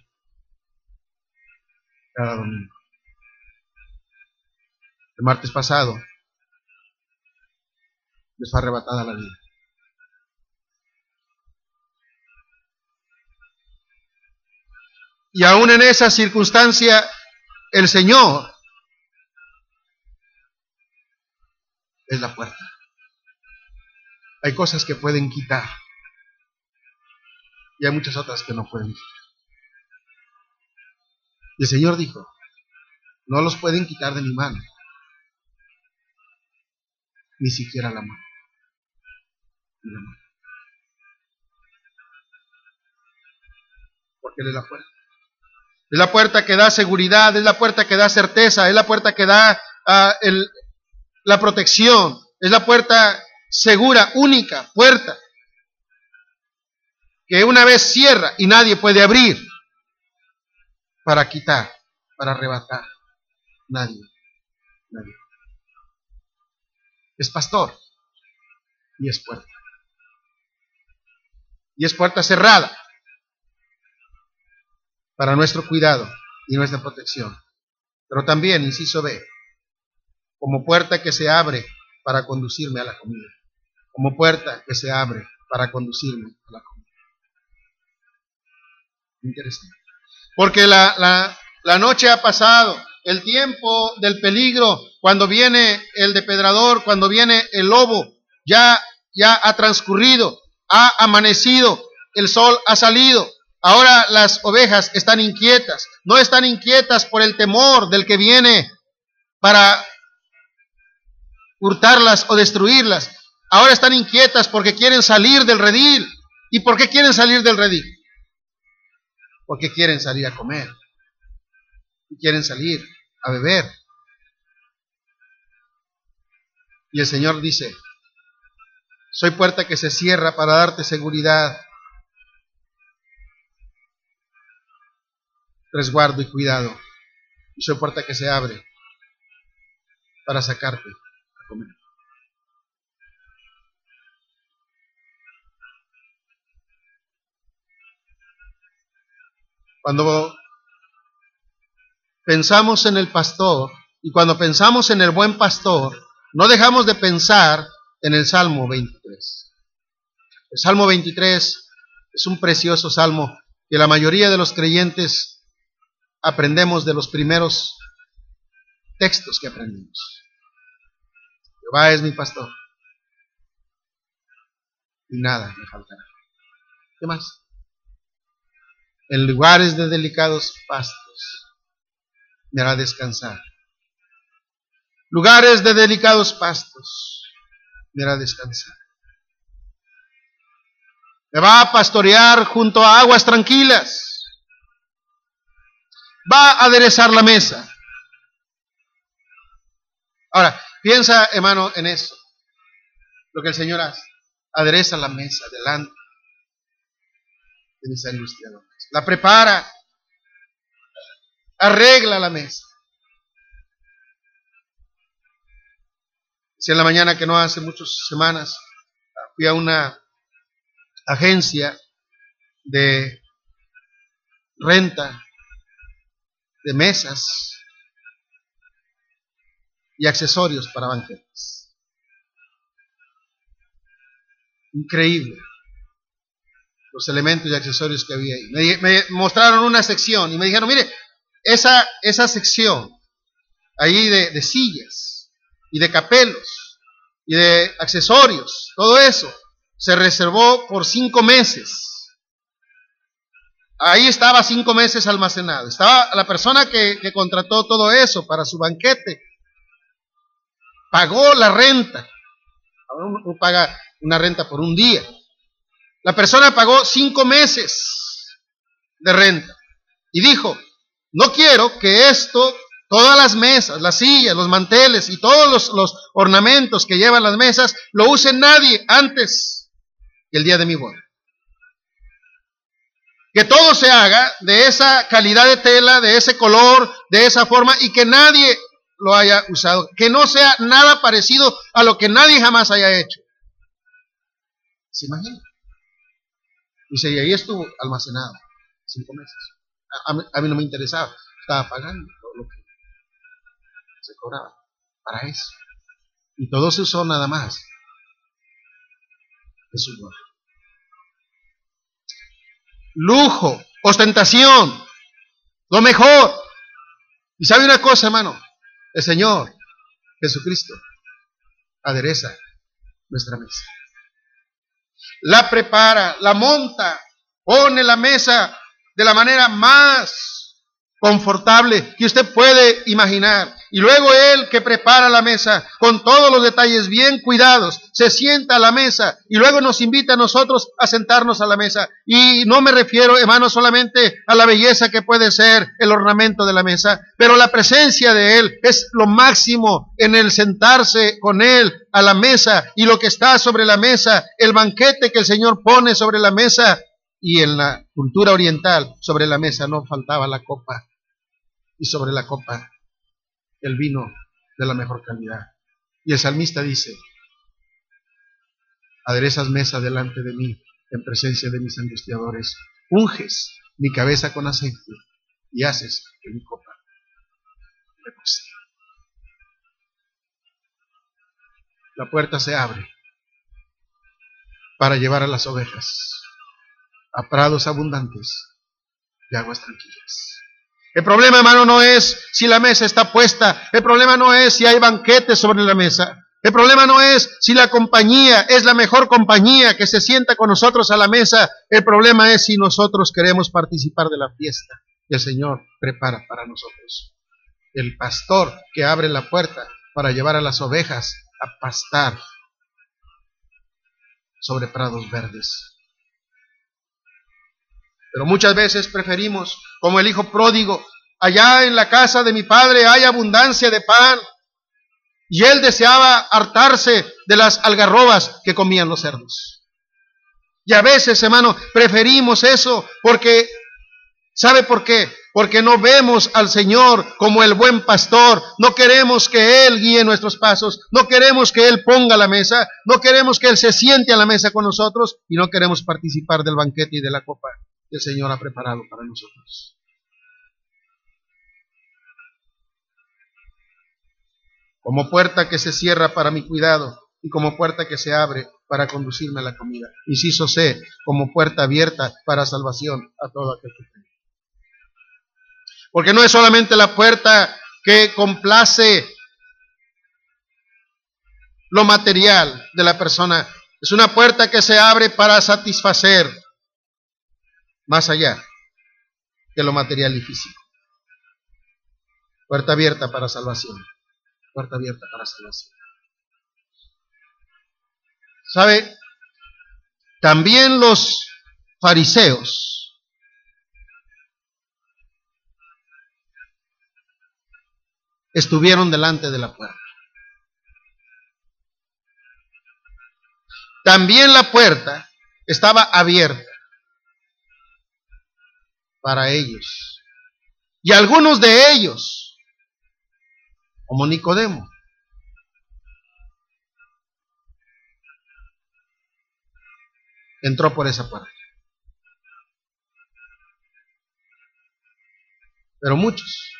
cada domingo. El martes pasado les fue arrebatada la vida. Y aún en esa circunstancia, el Señor es la puerta. Hay cosas que pueden quitar y hay muchas otras que no pueden quitar. El Señor dijo, no los pueden quitar de mi mano, ni siquiera la mano. la mano. Porque es la puerta. Es la puerta que da seguridad, es la puerta que da certeza, es la puerta que da uh, el, la protección, es la puerta segura, única, puerta. que una vez cierra y nadie puede abrir para quitar, para arrebatar. Nadie, nadie. Es pastor y es puerta. Y es puerta cerrada para nuestro cuidado y nuestra protección. Pero también, inciso B, como puerta que se abre para conducirme a la comida. Como puerta que se abre para conducirme a la comida. Interesante. Porque la, la, la noche ha pasado, el tiempo del peligro, cuando viene el depredador, cuando viene el lobo, ya, ya ha transcurrido, ha amanecido, el sol ha salido. Ahora las ovejas están inquietas, no están inquietas por el temor del que viene para hurtarlas o destruirlas. Ahora están inquietas porque quieren salir del redil. ¿Y por qué quieren salir del redil? Porque quieren salir a comer. Y quieren salir a beber. Y el Señor dice, soy puerta que se cierra para darte seguridad, resguardo y cuidado. Y soy puerta que se abre para sacarte cuando pensamos en el pastor y cuando pensamos en el buen pastor, no dejamos de pensar en el Salmo 23. El Salmo 23 es un precioso salmo que la mayoría de los creyentes aprendemos de los primeros textos que aprendimos. Jehová es mi pastor. Y nada me faltará. ¿Qué más? En lugares de delicados pastos me hará descansar. Lugares de delicados pastos me hará descansar. Me va a pastorear junto a aguas tranquilas. Va a aderezar la mesa. Ahora, Piensa, hermano, en eso. Lo que el Señor hace. Adereza la mesa delante de mis angustiadores. La prepara. Arregla la mesa. Si en la mañana que no hace muchas semanas fui a una agencia de renta de mesas y accesorios para banquetes. Increíble los elementos y accesorios que había ahí. Me, mostraron una sección y me dijeron, mire, esa, esa sección ahí de, sillas y de capelos y de accesorios, todo eso, se reservó por cinco meses. Ahí estaba cinco meses almacenado. Estaba la persona que, que contrató todo eso para su banquete pagó la renta. Uno paga una renta por un día. La persona pagó cinco meses de renta y dijo, no quiero que esto, todas las mesas, las sillas, los manteles y todos los, ornamentos que llevan las mesas, lo use nadie antes que el día de mi boda. Que todo se haga de esa calidad de tela, de ese color, de esa forma y que nadie lo haya usado, que no sea nada parecido a lo que nadie jamás haya hecho. ¿Se imagina? Dice, y ahí estuvo almacenado cinco meses. A, mí, no me interesaba, estaba pagando todo lo que se cobraba para eso. Y todo se usó nada más de su Lujo, ostentación, lo mejor. Y sabe una cosa, hermano, el Señor Jesucristo adereza nuestra mesa. La prepara, la monta, pone la mesa de la manera más confortable que usted puede imaginar. Y luego Él que prepara la mesa con todos los detalles bien cuidados, se sienta a la mesa y luego nos invita a nosotros a sentarnos a la mesa. Y no me refiero, hermano, solamente a la belleza que puede ser el ornamento de la mesa, pero la presencia de Él es lo máximo en el sentarse con Él a la mesa y lo que está sobre la mesa, el banquete que el Señor pone sobre la mesa y en la cultura oriental sobre la mesa no faltaba la copa y sobre la copa el vino de la mejor calidad. Y el salmista dice, aderezas mesa delante de mí en presencia de mis angustiadores, unges mi cabeza con aceite y haces que mi copa repose. La puerta se abre para llevar a las ovejas a prados abundantes de aguas tranquilas. El problema, hermano, no es si la mesa está puesta. El problema no es si hay banquetes sobre la mesa. El problema no es si la compañía es la mejor compañía que se sienta con nosotros a la mesa. El problema es si nosotros queremos participar de la fiesta que el Señor prepara para nosotros. El pastor que abre la puerta para llevar a las ovejas a pastar sobre prados verdes. Pero muchas veces preferimos, como el hijo pródigo, allá en la casa de mi padre hay abundancia de pan. Y él deseaba hartarse de las algarrobas que comían los cerdos. Y a veces, hermano, preferimos eso porque, ¿sabe por qué? Porque no vemos al Señor como el buen pastor. No queremos que Él guíe nuestros pasos. No queremos que Él ponga la mesa. No queremos que Él se siente a la mesa con nosotros. Y no queremos participar del banquete y de la copa el Señor ha preparado para nosotros. Como puerta que se cierra para mi cuidado y como puerta que se abre para conducirme a la comida. Inciso C, como puerta abierta para salvación a todo aquel que cree. Porque no es solamente la puerta que complace lo material de la persona, es una puerta que se abre para satisfacer más allá que lo material y físico. Puerta abierta para salvación. Puerta abierta para salvación. ¿Sabe? También los fariseos estuvieron delante de la puerta. También la puerta estaba abierta para ellos. Y algunos de ellos, como Nicodemo, entró por esa puerta. Pero muchos,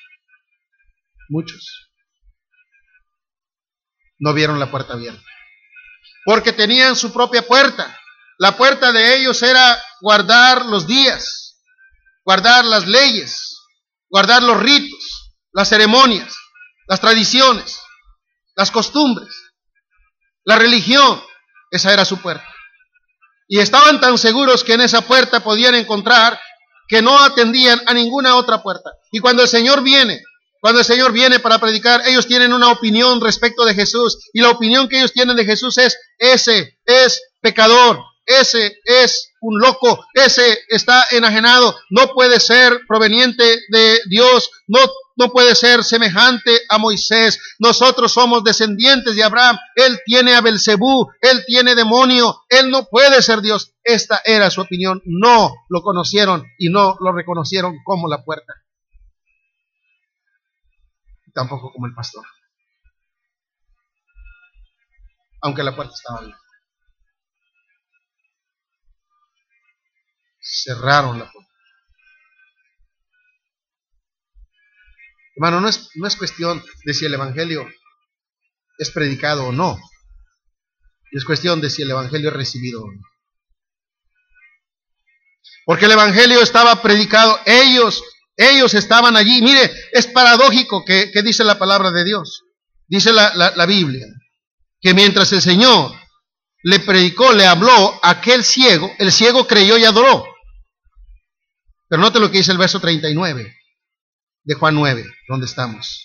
muchos, no vieron la puerta abierta. Porque tenían su propia puerta. La puerta de ellos era guardar los días guardar las leyes, guardar los ritos, las ceremonias, las tradiciones, las costumbres, la religión. Esa era su puerta. Y estaban tan seguros que en esa puerta podían encontrar que no atendían a ninguna otra puerta. Y cuando el Señor viene, cuando el Señor viene para predicar, ellos tienen una opinión respecto de Jesús. Y la opinión que ellos tienen de Jesús es, ese es pecador, ese es un loco, ese está enajenado, no puede ser proveniente de Dios, no, no puede ser semejante a Moisés. Nosotros somos descendientes de Abraham, él tiene a Belcebú, él tiene demonio, él no puede ser Dios. Esta era su opinión, no lo conocieron y no lo reconocieron como la puerta. Tampoco como el pastor. Aunque la puerta estaba abierta. Cerraron la puerta. Hermano, no es, no es cuestión de si el Evangelio es predicado o no. Es cuestión de si el Evangelio es recibido o no. Porque el Evangelio estaba predicado, ellos, ellos estaban allí. Mire, es paradójico que, dice la palabra de Dios. Dice la, la Biblia, que mientras el Señor le predicó, le habló a aquel ciego, el ciego creyó y adoró. Pero note lo que dice el verso 39 de Juan 9, donde estamos.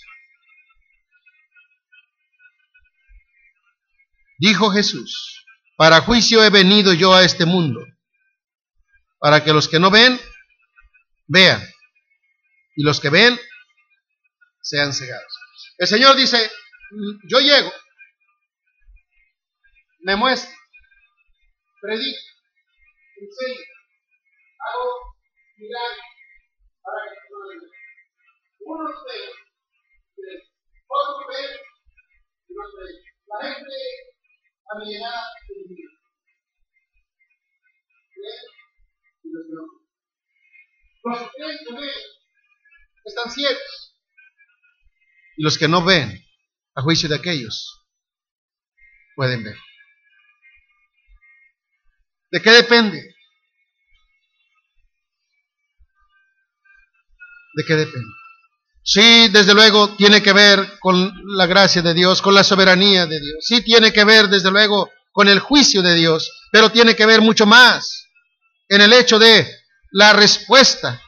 Dijo Jesús, para juicio he venido yo a este mundo, para que los que no ven, vean, y los que ven, sean cegados. El Señor dice, yo llego, me muestro, predico, enseño, hago milagros para que no lo Unos ven, otros ven y no ven. La gente de mí. ¿Ven? Y los no. Que ven están ciegos. Y los que no ven, a juicio de aquellos, pueden ver. ¿De qué depende? ¿De qué depende? Sí, desde luego tiene que ver con la gracia de Dios, con la soberanía de Dios. Sí tiene que ver, desde luego, con el juicio de Dios, pero tiene que ver mucho más en el hecho de la respuesta,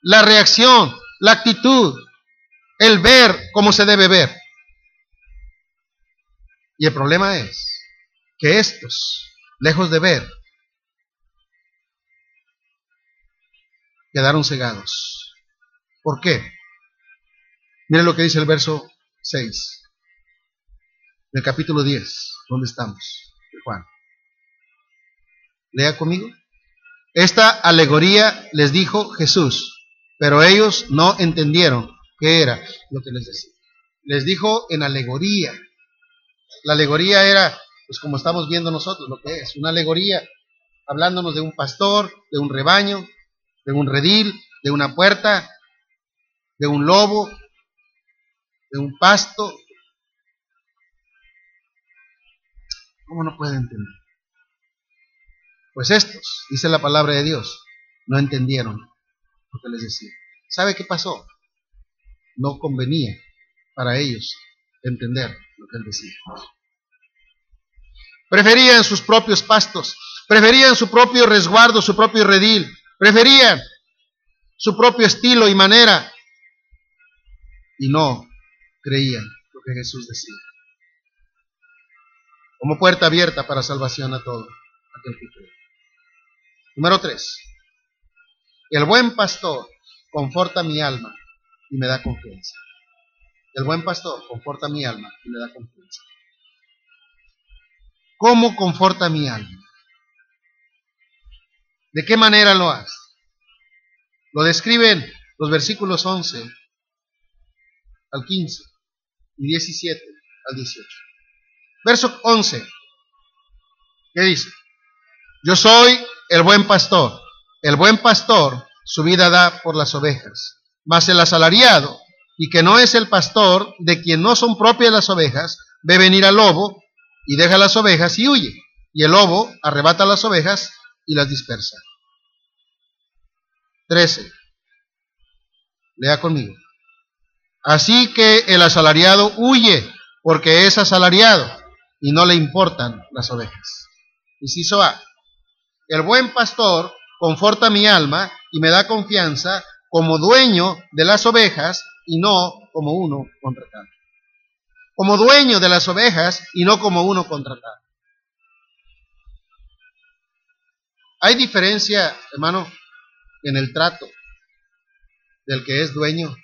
la reacción, la actitud, el ver como se debe ver. Y el problema es que estos, lejos de ver, quedaron cegados. ¿Por qué? Miren lo que dice el verso 6 del capítulo 10, donde estamos, Juan. Lea conmigo. Esta alegoría les dijo Jesús, pero ellos no entendieron qué era lo que les decía. Les dijo en alegoría. La alegoría era, pues como estamos viendo nosotros, lo que es, una alegoría, hablándonos de un pastor, de un rebaño, de un redil, de una puerta, de un lobo, de un pasto. ¿Cómo no puede entender? Pues estos, dice la palabra de Dios, no entendieron lo que les decía. ¿Sabe qué pasó? No convenía para ellos entender lo que él decía. Preferían sus propios pastos, preferían su propio resguardo, su propio redil, preferían su propio estilo y manera y no creían lo que Jesús decía. Como puerta abierta para salvación a todo aquel que cree. Número 3. El buen pastor conforta mi alma y me da confianza. El buen pastor conforta mi alma y me da confianza. ¿Cómo conforta mi alma? ¿De qué manera lo hace? Lo describen los versículos 11 al 15 y 17 al 18. Verso 11. ¿Qué dice? Yo soy el buen pastor. El buen pastor su vida da por las ovejas. Mas el asalariado, y que no es el pastor, de quien no son propias las ovejas, ve venir al lobo y deja las ovejas y huye. Y el lobo arrebata las ovejas y las dispersa. 13. Lea conmigo. Así que el asalariado huye porque es asalariado y no le importan las ovejas. Inciso A. El buen pastor conforta mi alma y me da confianza como dueño de las ovejas y no como uno contratado. Como dueño de las ovejas y no como uno contratado. Hay diferencia, hermano, en el trato del que es dueño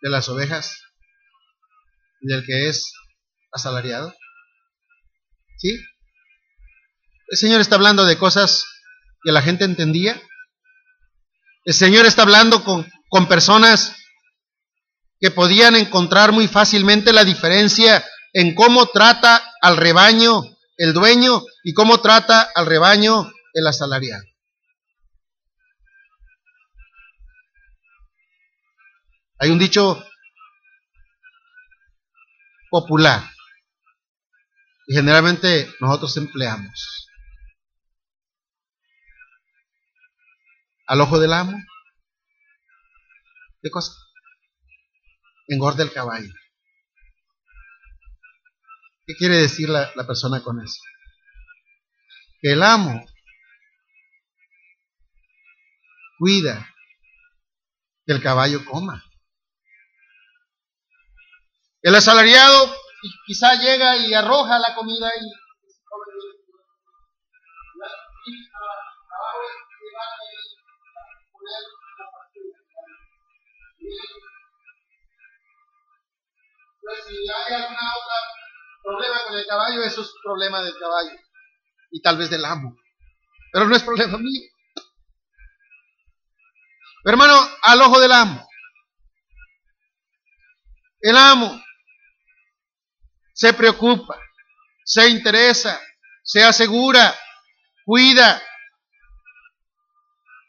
de las ovejas y del que es asalariado. ¿Sí? El Señor está hablando de cosas que la gente entendía. El Señor está hablando con, con personas que podían encontrar muy fácilmente la diferencia en cómo trata al rebaño el dueño y cómo trata al rebaño el asalariado. Hay un dicho popular que generalmente nosotros empleamos. Al ojo del amo, ¿qué cosa? Engorda el caballo. ¿Qué quiere decir la, la persona con eso? Que el amo cuida que el caballo coma. El asalariado quizá llega y arroja la comida y si hay alguna otra problema con el caballo, eso es problema del caballo y tal vez del amo. Pero no es problema mío. Hermano, al ojo del amo. El amo se preocupa, se interesa, se asegura, cuida,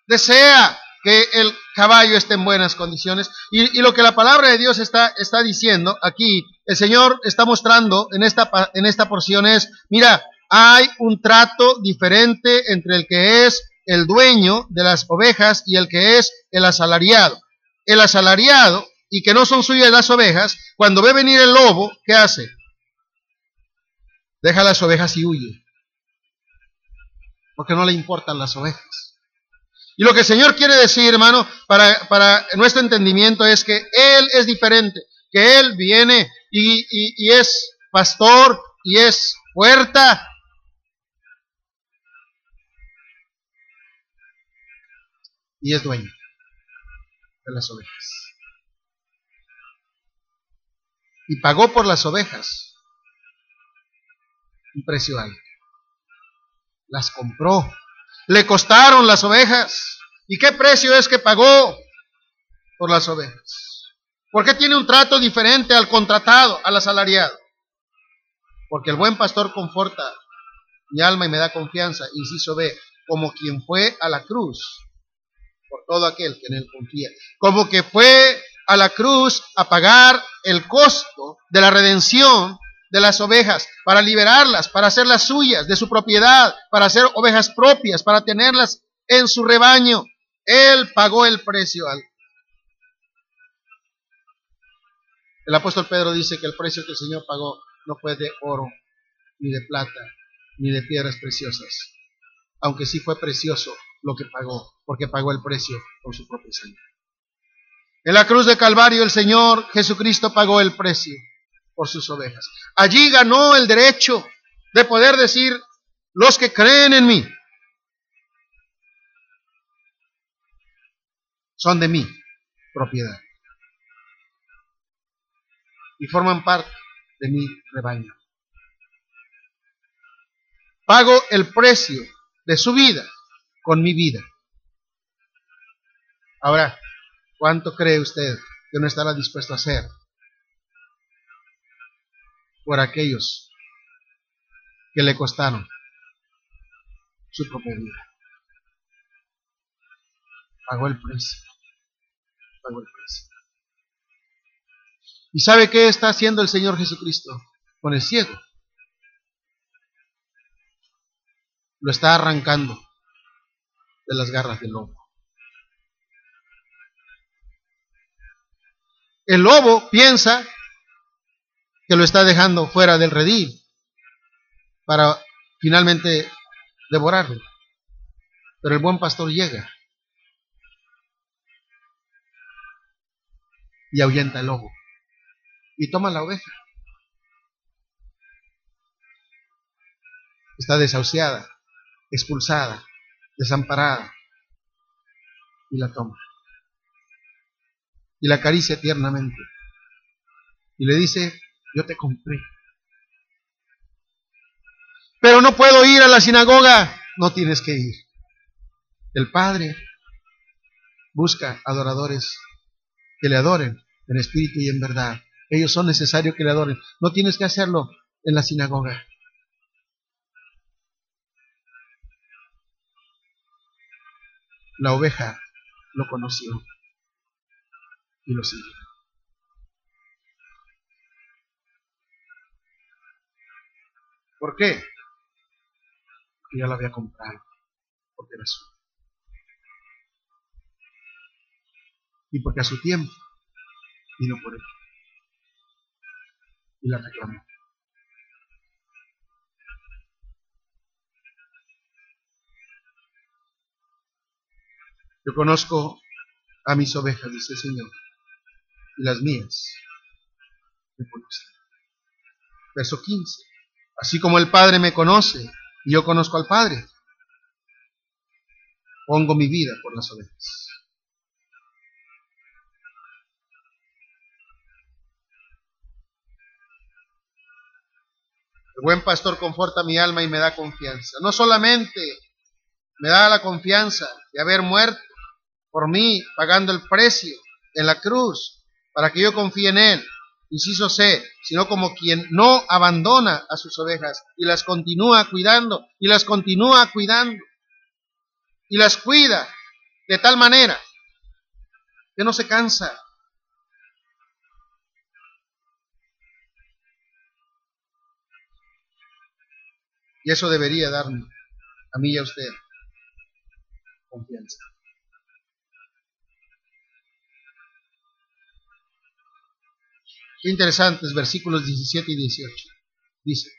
desea que el caballo esté en buenas condiciones. Y, lo que la palabra de Dios está, está diciendo aquí, el Señor está mostrando en esta, en esta porción es, mira, hay un trato diferente entre el que es el dueño de las ovejas y el que es el asalariado. El asalariado, y que no son suyas las ovejas, cuando ve venir el lobo, ¿qué hace? Deja las ovejas y huye. Porque no le importan las ovejas. Y lo que el Señor quiere decir, hermano, para, nuestro entendimiento es que Él es diferente, que Él viene y, y es pastor y es puerta y es dueño de las ovejas. Y pagó por las ovejas un precio alto. Las compró. Le costaron las ovejas. ¿Y qué precio es que pagó por las ovejas? ¿Por qué tiene un trato diferente al contratado, al asalariado? Porque el buen pastor conforta mi alma y me da confianza, inciso B, como quien fue a la cruz por todo aquel que en él confía. Como que fue a la cruz a pagar el costo de la redención de las ovejas, para liberarlas, para hacerlas suyas, de su propiedad, para hacer ovejas propias, para tenerlas en su rebaño. Él pagó el precio. El apóstol Pedro dice que el precio que el Señor pagó no fue de oro, ni de plata, ni de piedras preciosas, aunque sí fue precioso lo que pagó, porque pagó el precio con su propio sangre. En la cruz de Calvario el Señor Jesucristo pagó el precio por sus ovejas. Allí ganó el derecho de poder decir, los que creen en mí son de mi propiedad y forman parte de mi rebaño. Pago el precio de su vida con mi vida. Ahora, ¿cuánto cree usted que no estará dispuesto a hacer por aquellos que le costaron su propia vida? Pagó el precio. Pagó el precio. ¿Y sabe qué está haciendo el Señor Jesucristo con el ciego? Lo está arrancando de las garras del lobo. El lobo piensa que lo está dejando fuera del redil para finalmente devorarlo. Pero el buen pastor llega y ahuyenta el lobo y toma la oveja. Está desahuciada, expulsada, desamparada, y la toma. Y la acaricia tiernamente. Y le dice, yo te compré. Pero no puedo ir a la sinagoga. No tienes que ir. El Padre busca adoradores que le adoren en espíritu y en verdad. Ellos son necesarios que le adoren. No tienes que hacerlo en la sinagoga. La oveja lo conoció y lo siguió. ¿Por qué? Porque ya lo había comprado, porque era suyo. Y porque a su tiempo vino por él y la reclamó. Yo conozco a mis ovejas, dice el Señor, y las mías me conocen. Verso 15. Así como el Padre me conoce y yo conozco al Padre, pongo mi vida por las ovejas. El buen pastor conforta mi alma y me da confianza. No solamente me da la confianza de haber muerto por mí, pagando el precio en la cruz, para que yo confíe en Él. Inciso C, sino como quien no abandona a sus ovejas y las continúa cuidando, y las continúa cuidando, y las cuida de tal manera que no se cansa. Y eso debería darme a mí y a usted confianza. Qué interesantes versículos 17 y 18. Dice,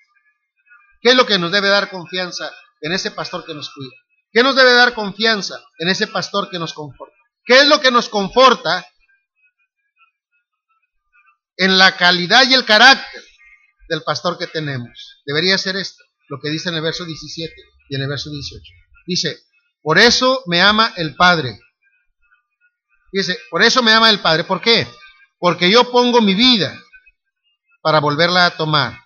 ¿qué es lo que nos debe dar confianza en ese pastor que nos cuida? ¿Qué nos debe dar confianza en ese pastor que nos conforta? ¿Qué es lo que nos conforta en la calidad y el carácter del pastor que tenemos? Debería ser esto, lo que dice en el verso 17 y en el verso 18. Dice, por eso me ama el Padre. Dice, por eso me ama el Padre. ¿Por qué? Porque yo pongo mi vida para volverla a tomar.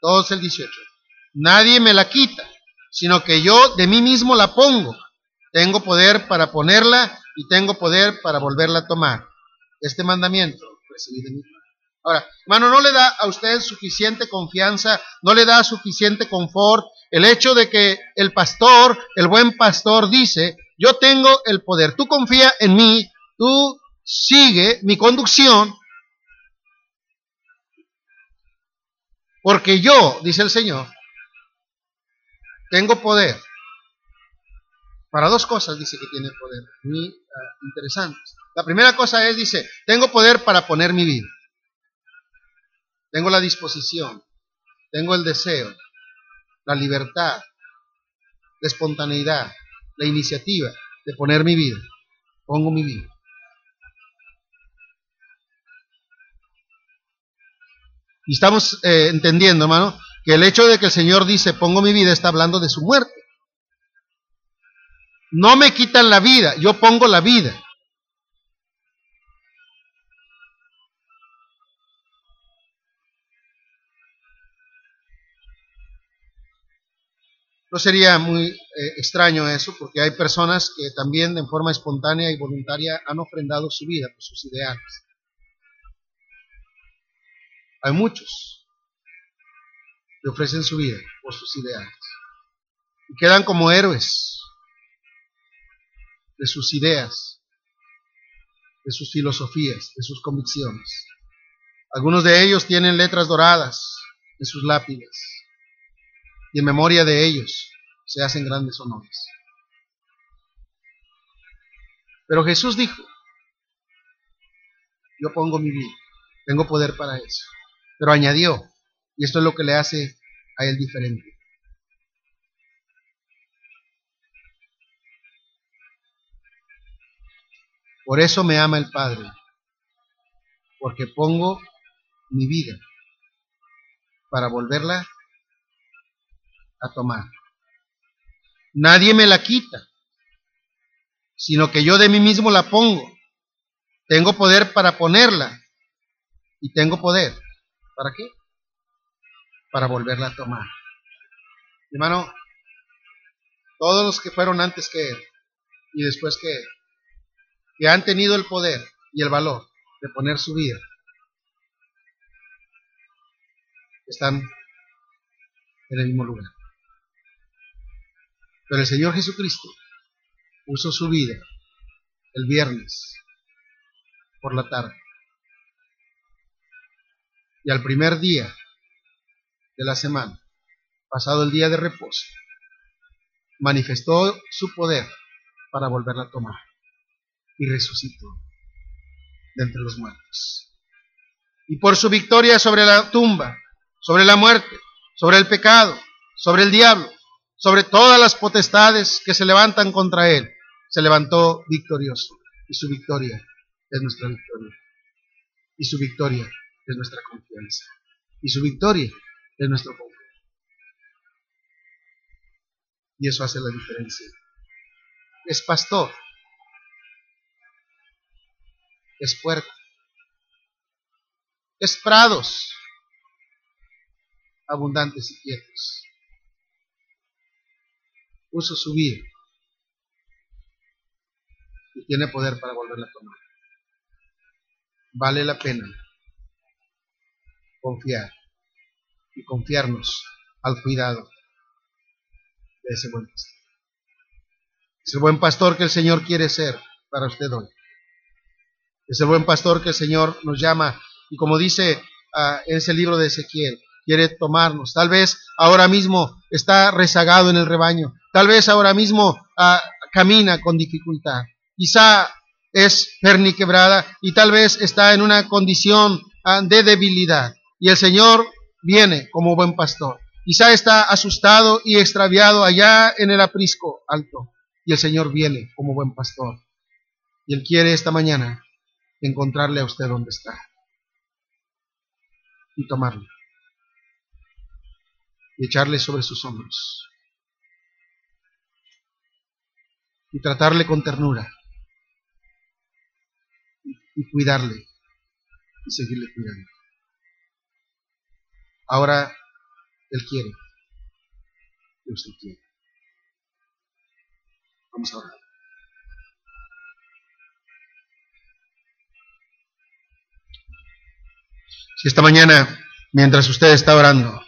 Todos el 18. Nadie me la quita, sino que yo de mí mismo la pongo. Tengo poder para ponerla y tengo poder para volverla a tomar. Este mandamiento Ahora, hermano, ¿no le da a usted suficiente confianza, no le da suficiente confort el hecho de que el pastor, el buen pastor dice, yo tengo el poder, tú confía en mí, tú sigue mi conducción, porque yo, dice el Señor, tengo poder para dos cosas dice que tiene poder, muy ah, interesantes. La primera cosa es, dice, tengo poder para poner mi vida. Tengo la disposición, tengo el deseo, la libertad, la espontaneidad, la iniciativa de poner mi vida. Pongo mi vida. Y estamos eh, entendiendo, hermano, que el hecho de que el Señor dice, pongo mi vida, está hablando de su muerte. No me quitan la vida, yo pongo la vida. No sería muy eh, extraño eso, porque hay personas que también de forma espontánea y voluntaria han ofrendado su vida por sus ideales. Hay muchos que ofrecen su vida por sus ideales y quedan como héroes de sus ideas, de sus filosofías, de sus convicciones. Algunos de ellos tienen letras doradas en sus lápidas y en memoria de ellos se hacen grandes honores. Pero Jesús dijo, yo pongo mi vida, tengo poder para eso. Pero añadió, y esto es lo que le hace a él diferente. Por eso me ama el Padre, porque pongo mi vida para volverla a tomar. Nadie me la quita, sino que yo de mí mismo la pongo. Tengo poder para ponerla y tengo poder. ¿Para qué? Para volverla a tomar. Hermano, todos los que fueron antes que él y después que él, que han tenido el poder y el valor de poner su vida, están en el mismo lugar. Pero el Señor Jesucristo puso su vida el viernes por la tarde. Y al primer día de la semana, pasado el día de reposo, manifestó su poder para volverla a tomar y resucitó de entre los muertos. Y por su victoria sobre la tumba, sobre la muerte, sobre el pecado, sobre el diablo, sobre todas las potestades que se levantan contra él, se levantó victorioso. Y su victoria es nuestra victoria. Y su victoria es nuestra confianza. Y su victoria es nuestro confianza. Y eso hace la diferencia. Es pastor es puerco, es prados abundantes y quietos. Puso su vida tiene poder para volverla a tomar. Vale la pena confiar y confiarnos al cuidado de ese buen pastor. Es el buen pastor que el Señor quiere ser para usted hoy. Es el buen pastor que el Señor nos llama y como dice ah, en ese libro de Ezequiel, quiere tomarnos. Tal vez ahora mismo está rezagado en el rebaño. Tal vez ahora mismo ah, camina con dificultad. Quizá es perniquebrada y tal vez está en una condición ah, de debilidad. Y el Señor viene como buen pastor. Quizá está asustado y extraviado allá en el aprisco alto. Y el Señor viene como buen pastor. Y Él quiere esta mañana encontrarle a usted donde está. Y tomarle. Y echarle sobre sus hombros. Y tratarle con ternura. Y cuidarle. Y seguirle cuidando. Ahora Él quiere que usted quiere. Vamos a orar. Si esta mañana, mientras usted está orando,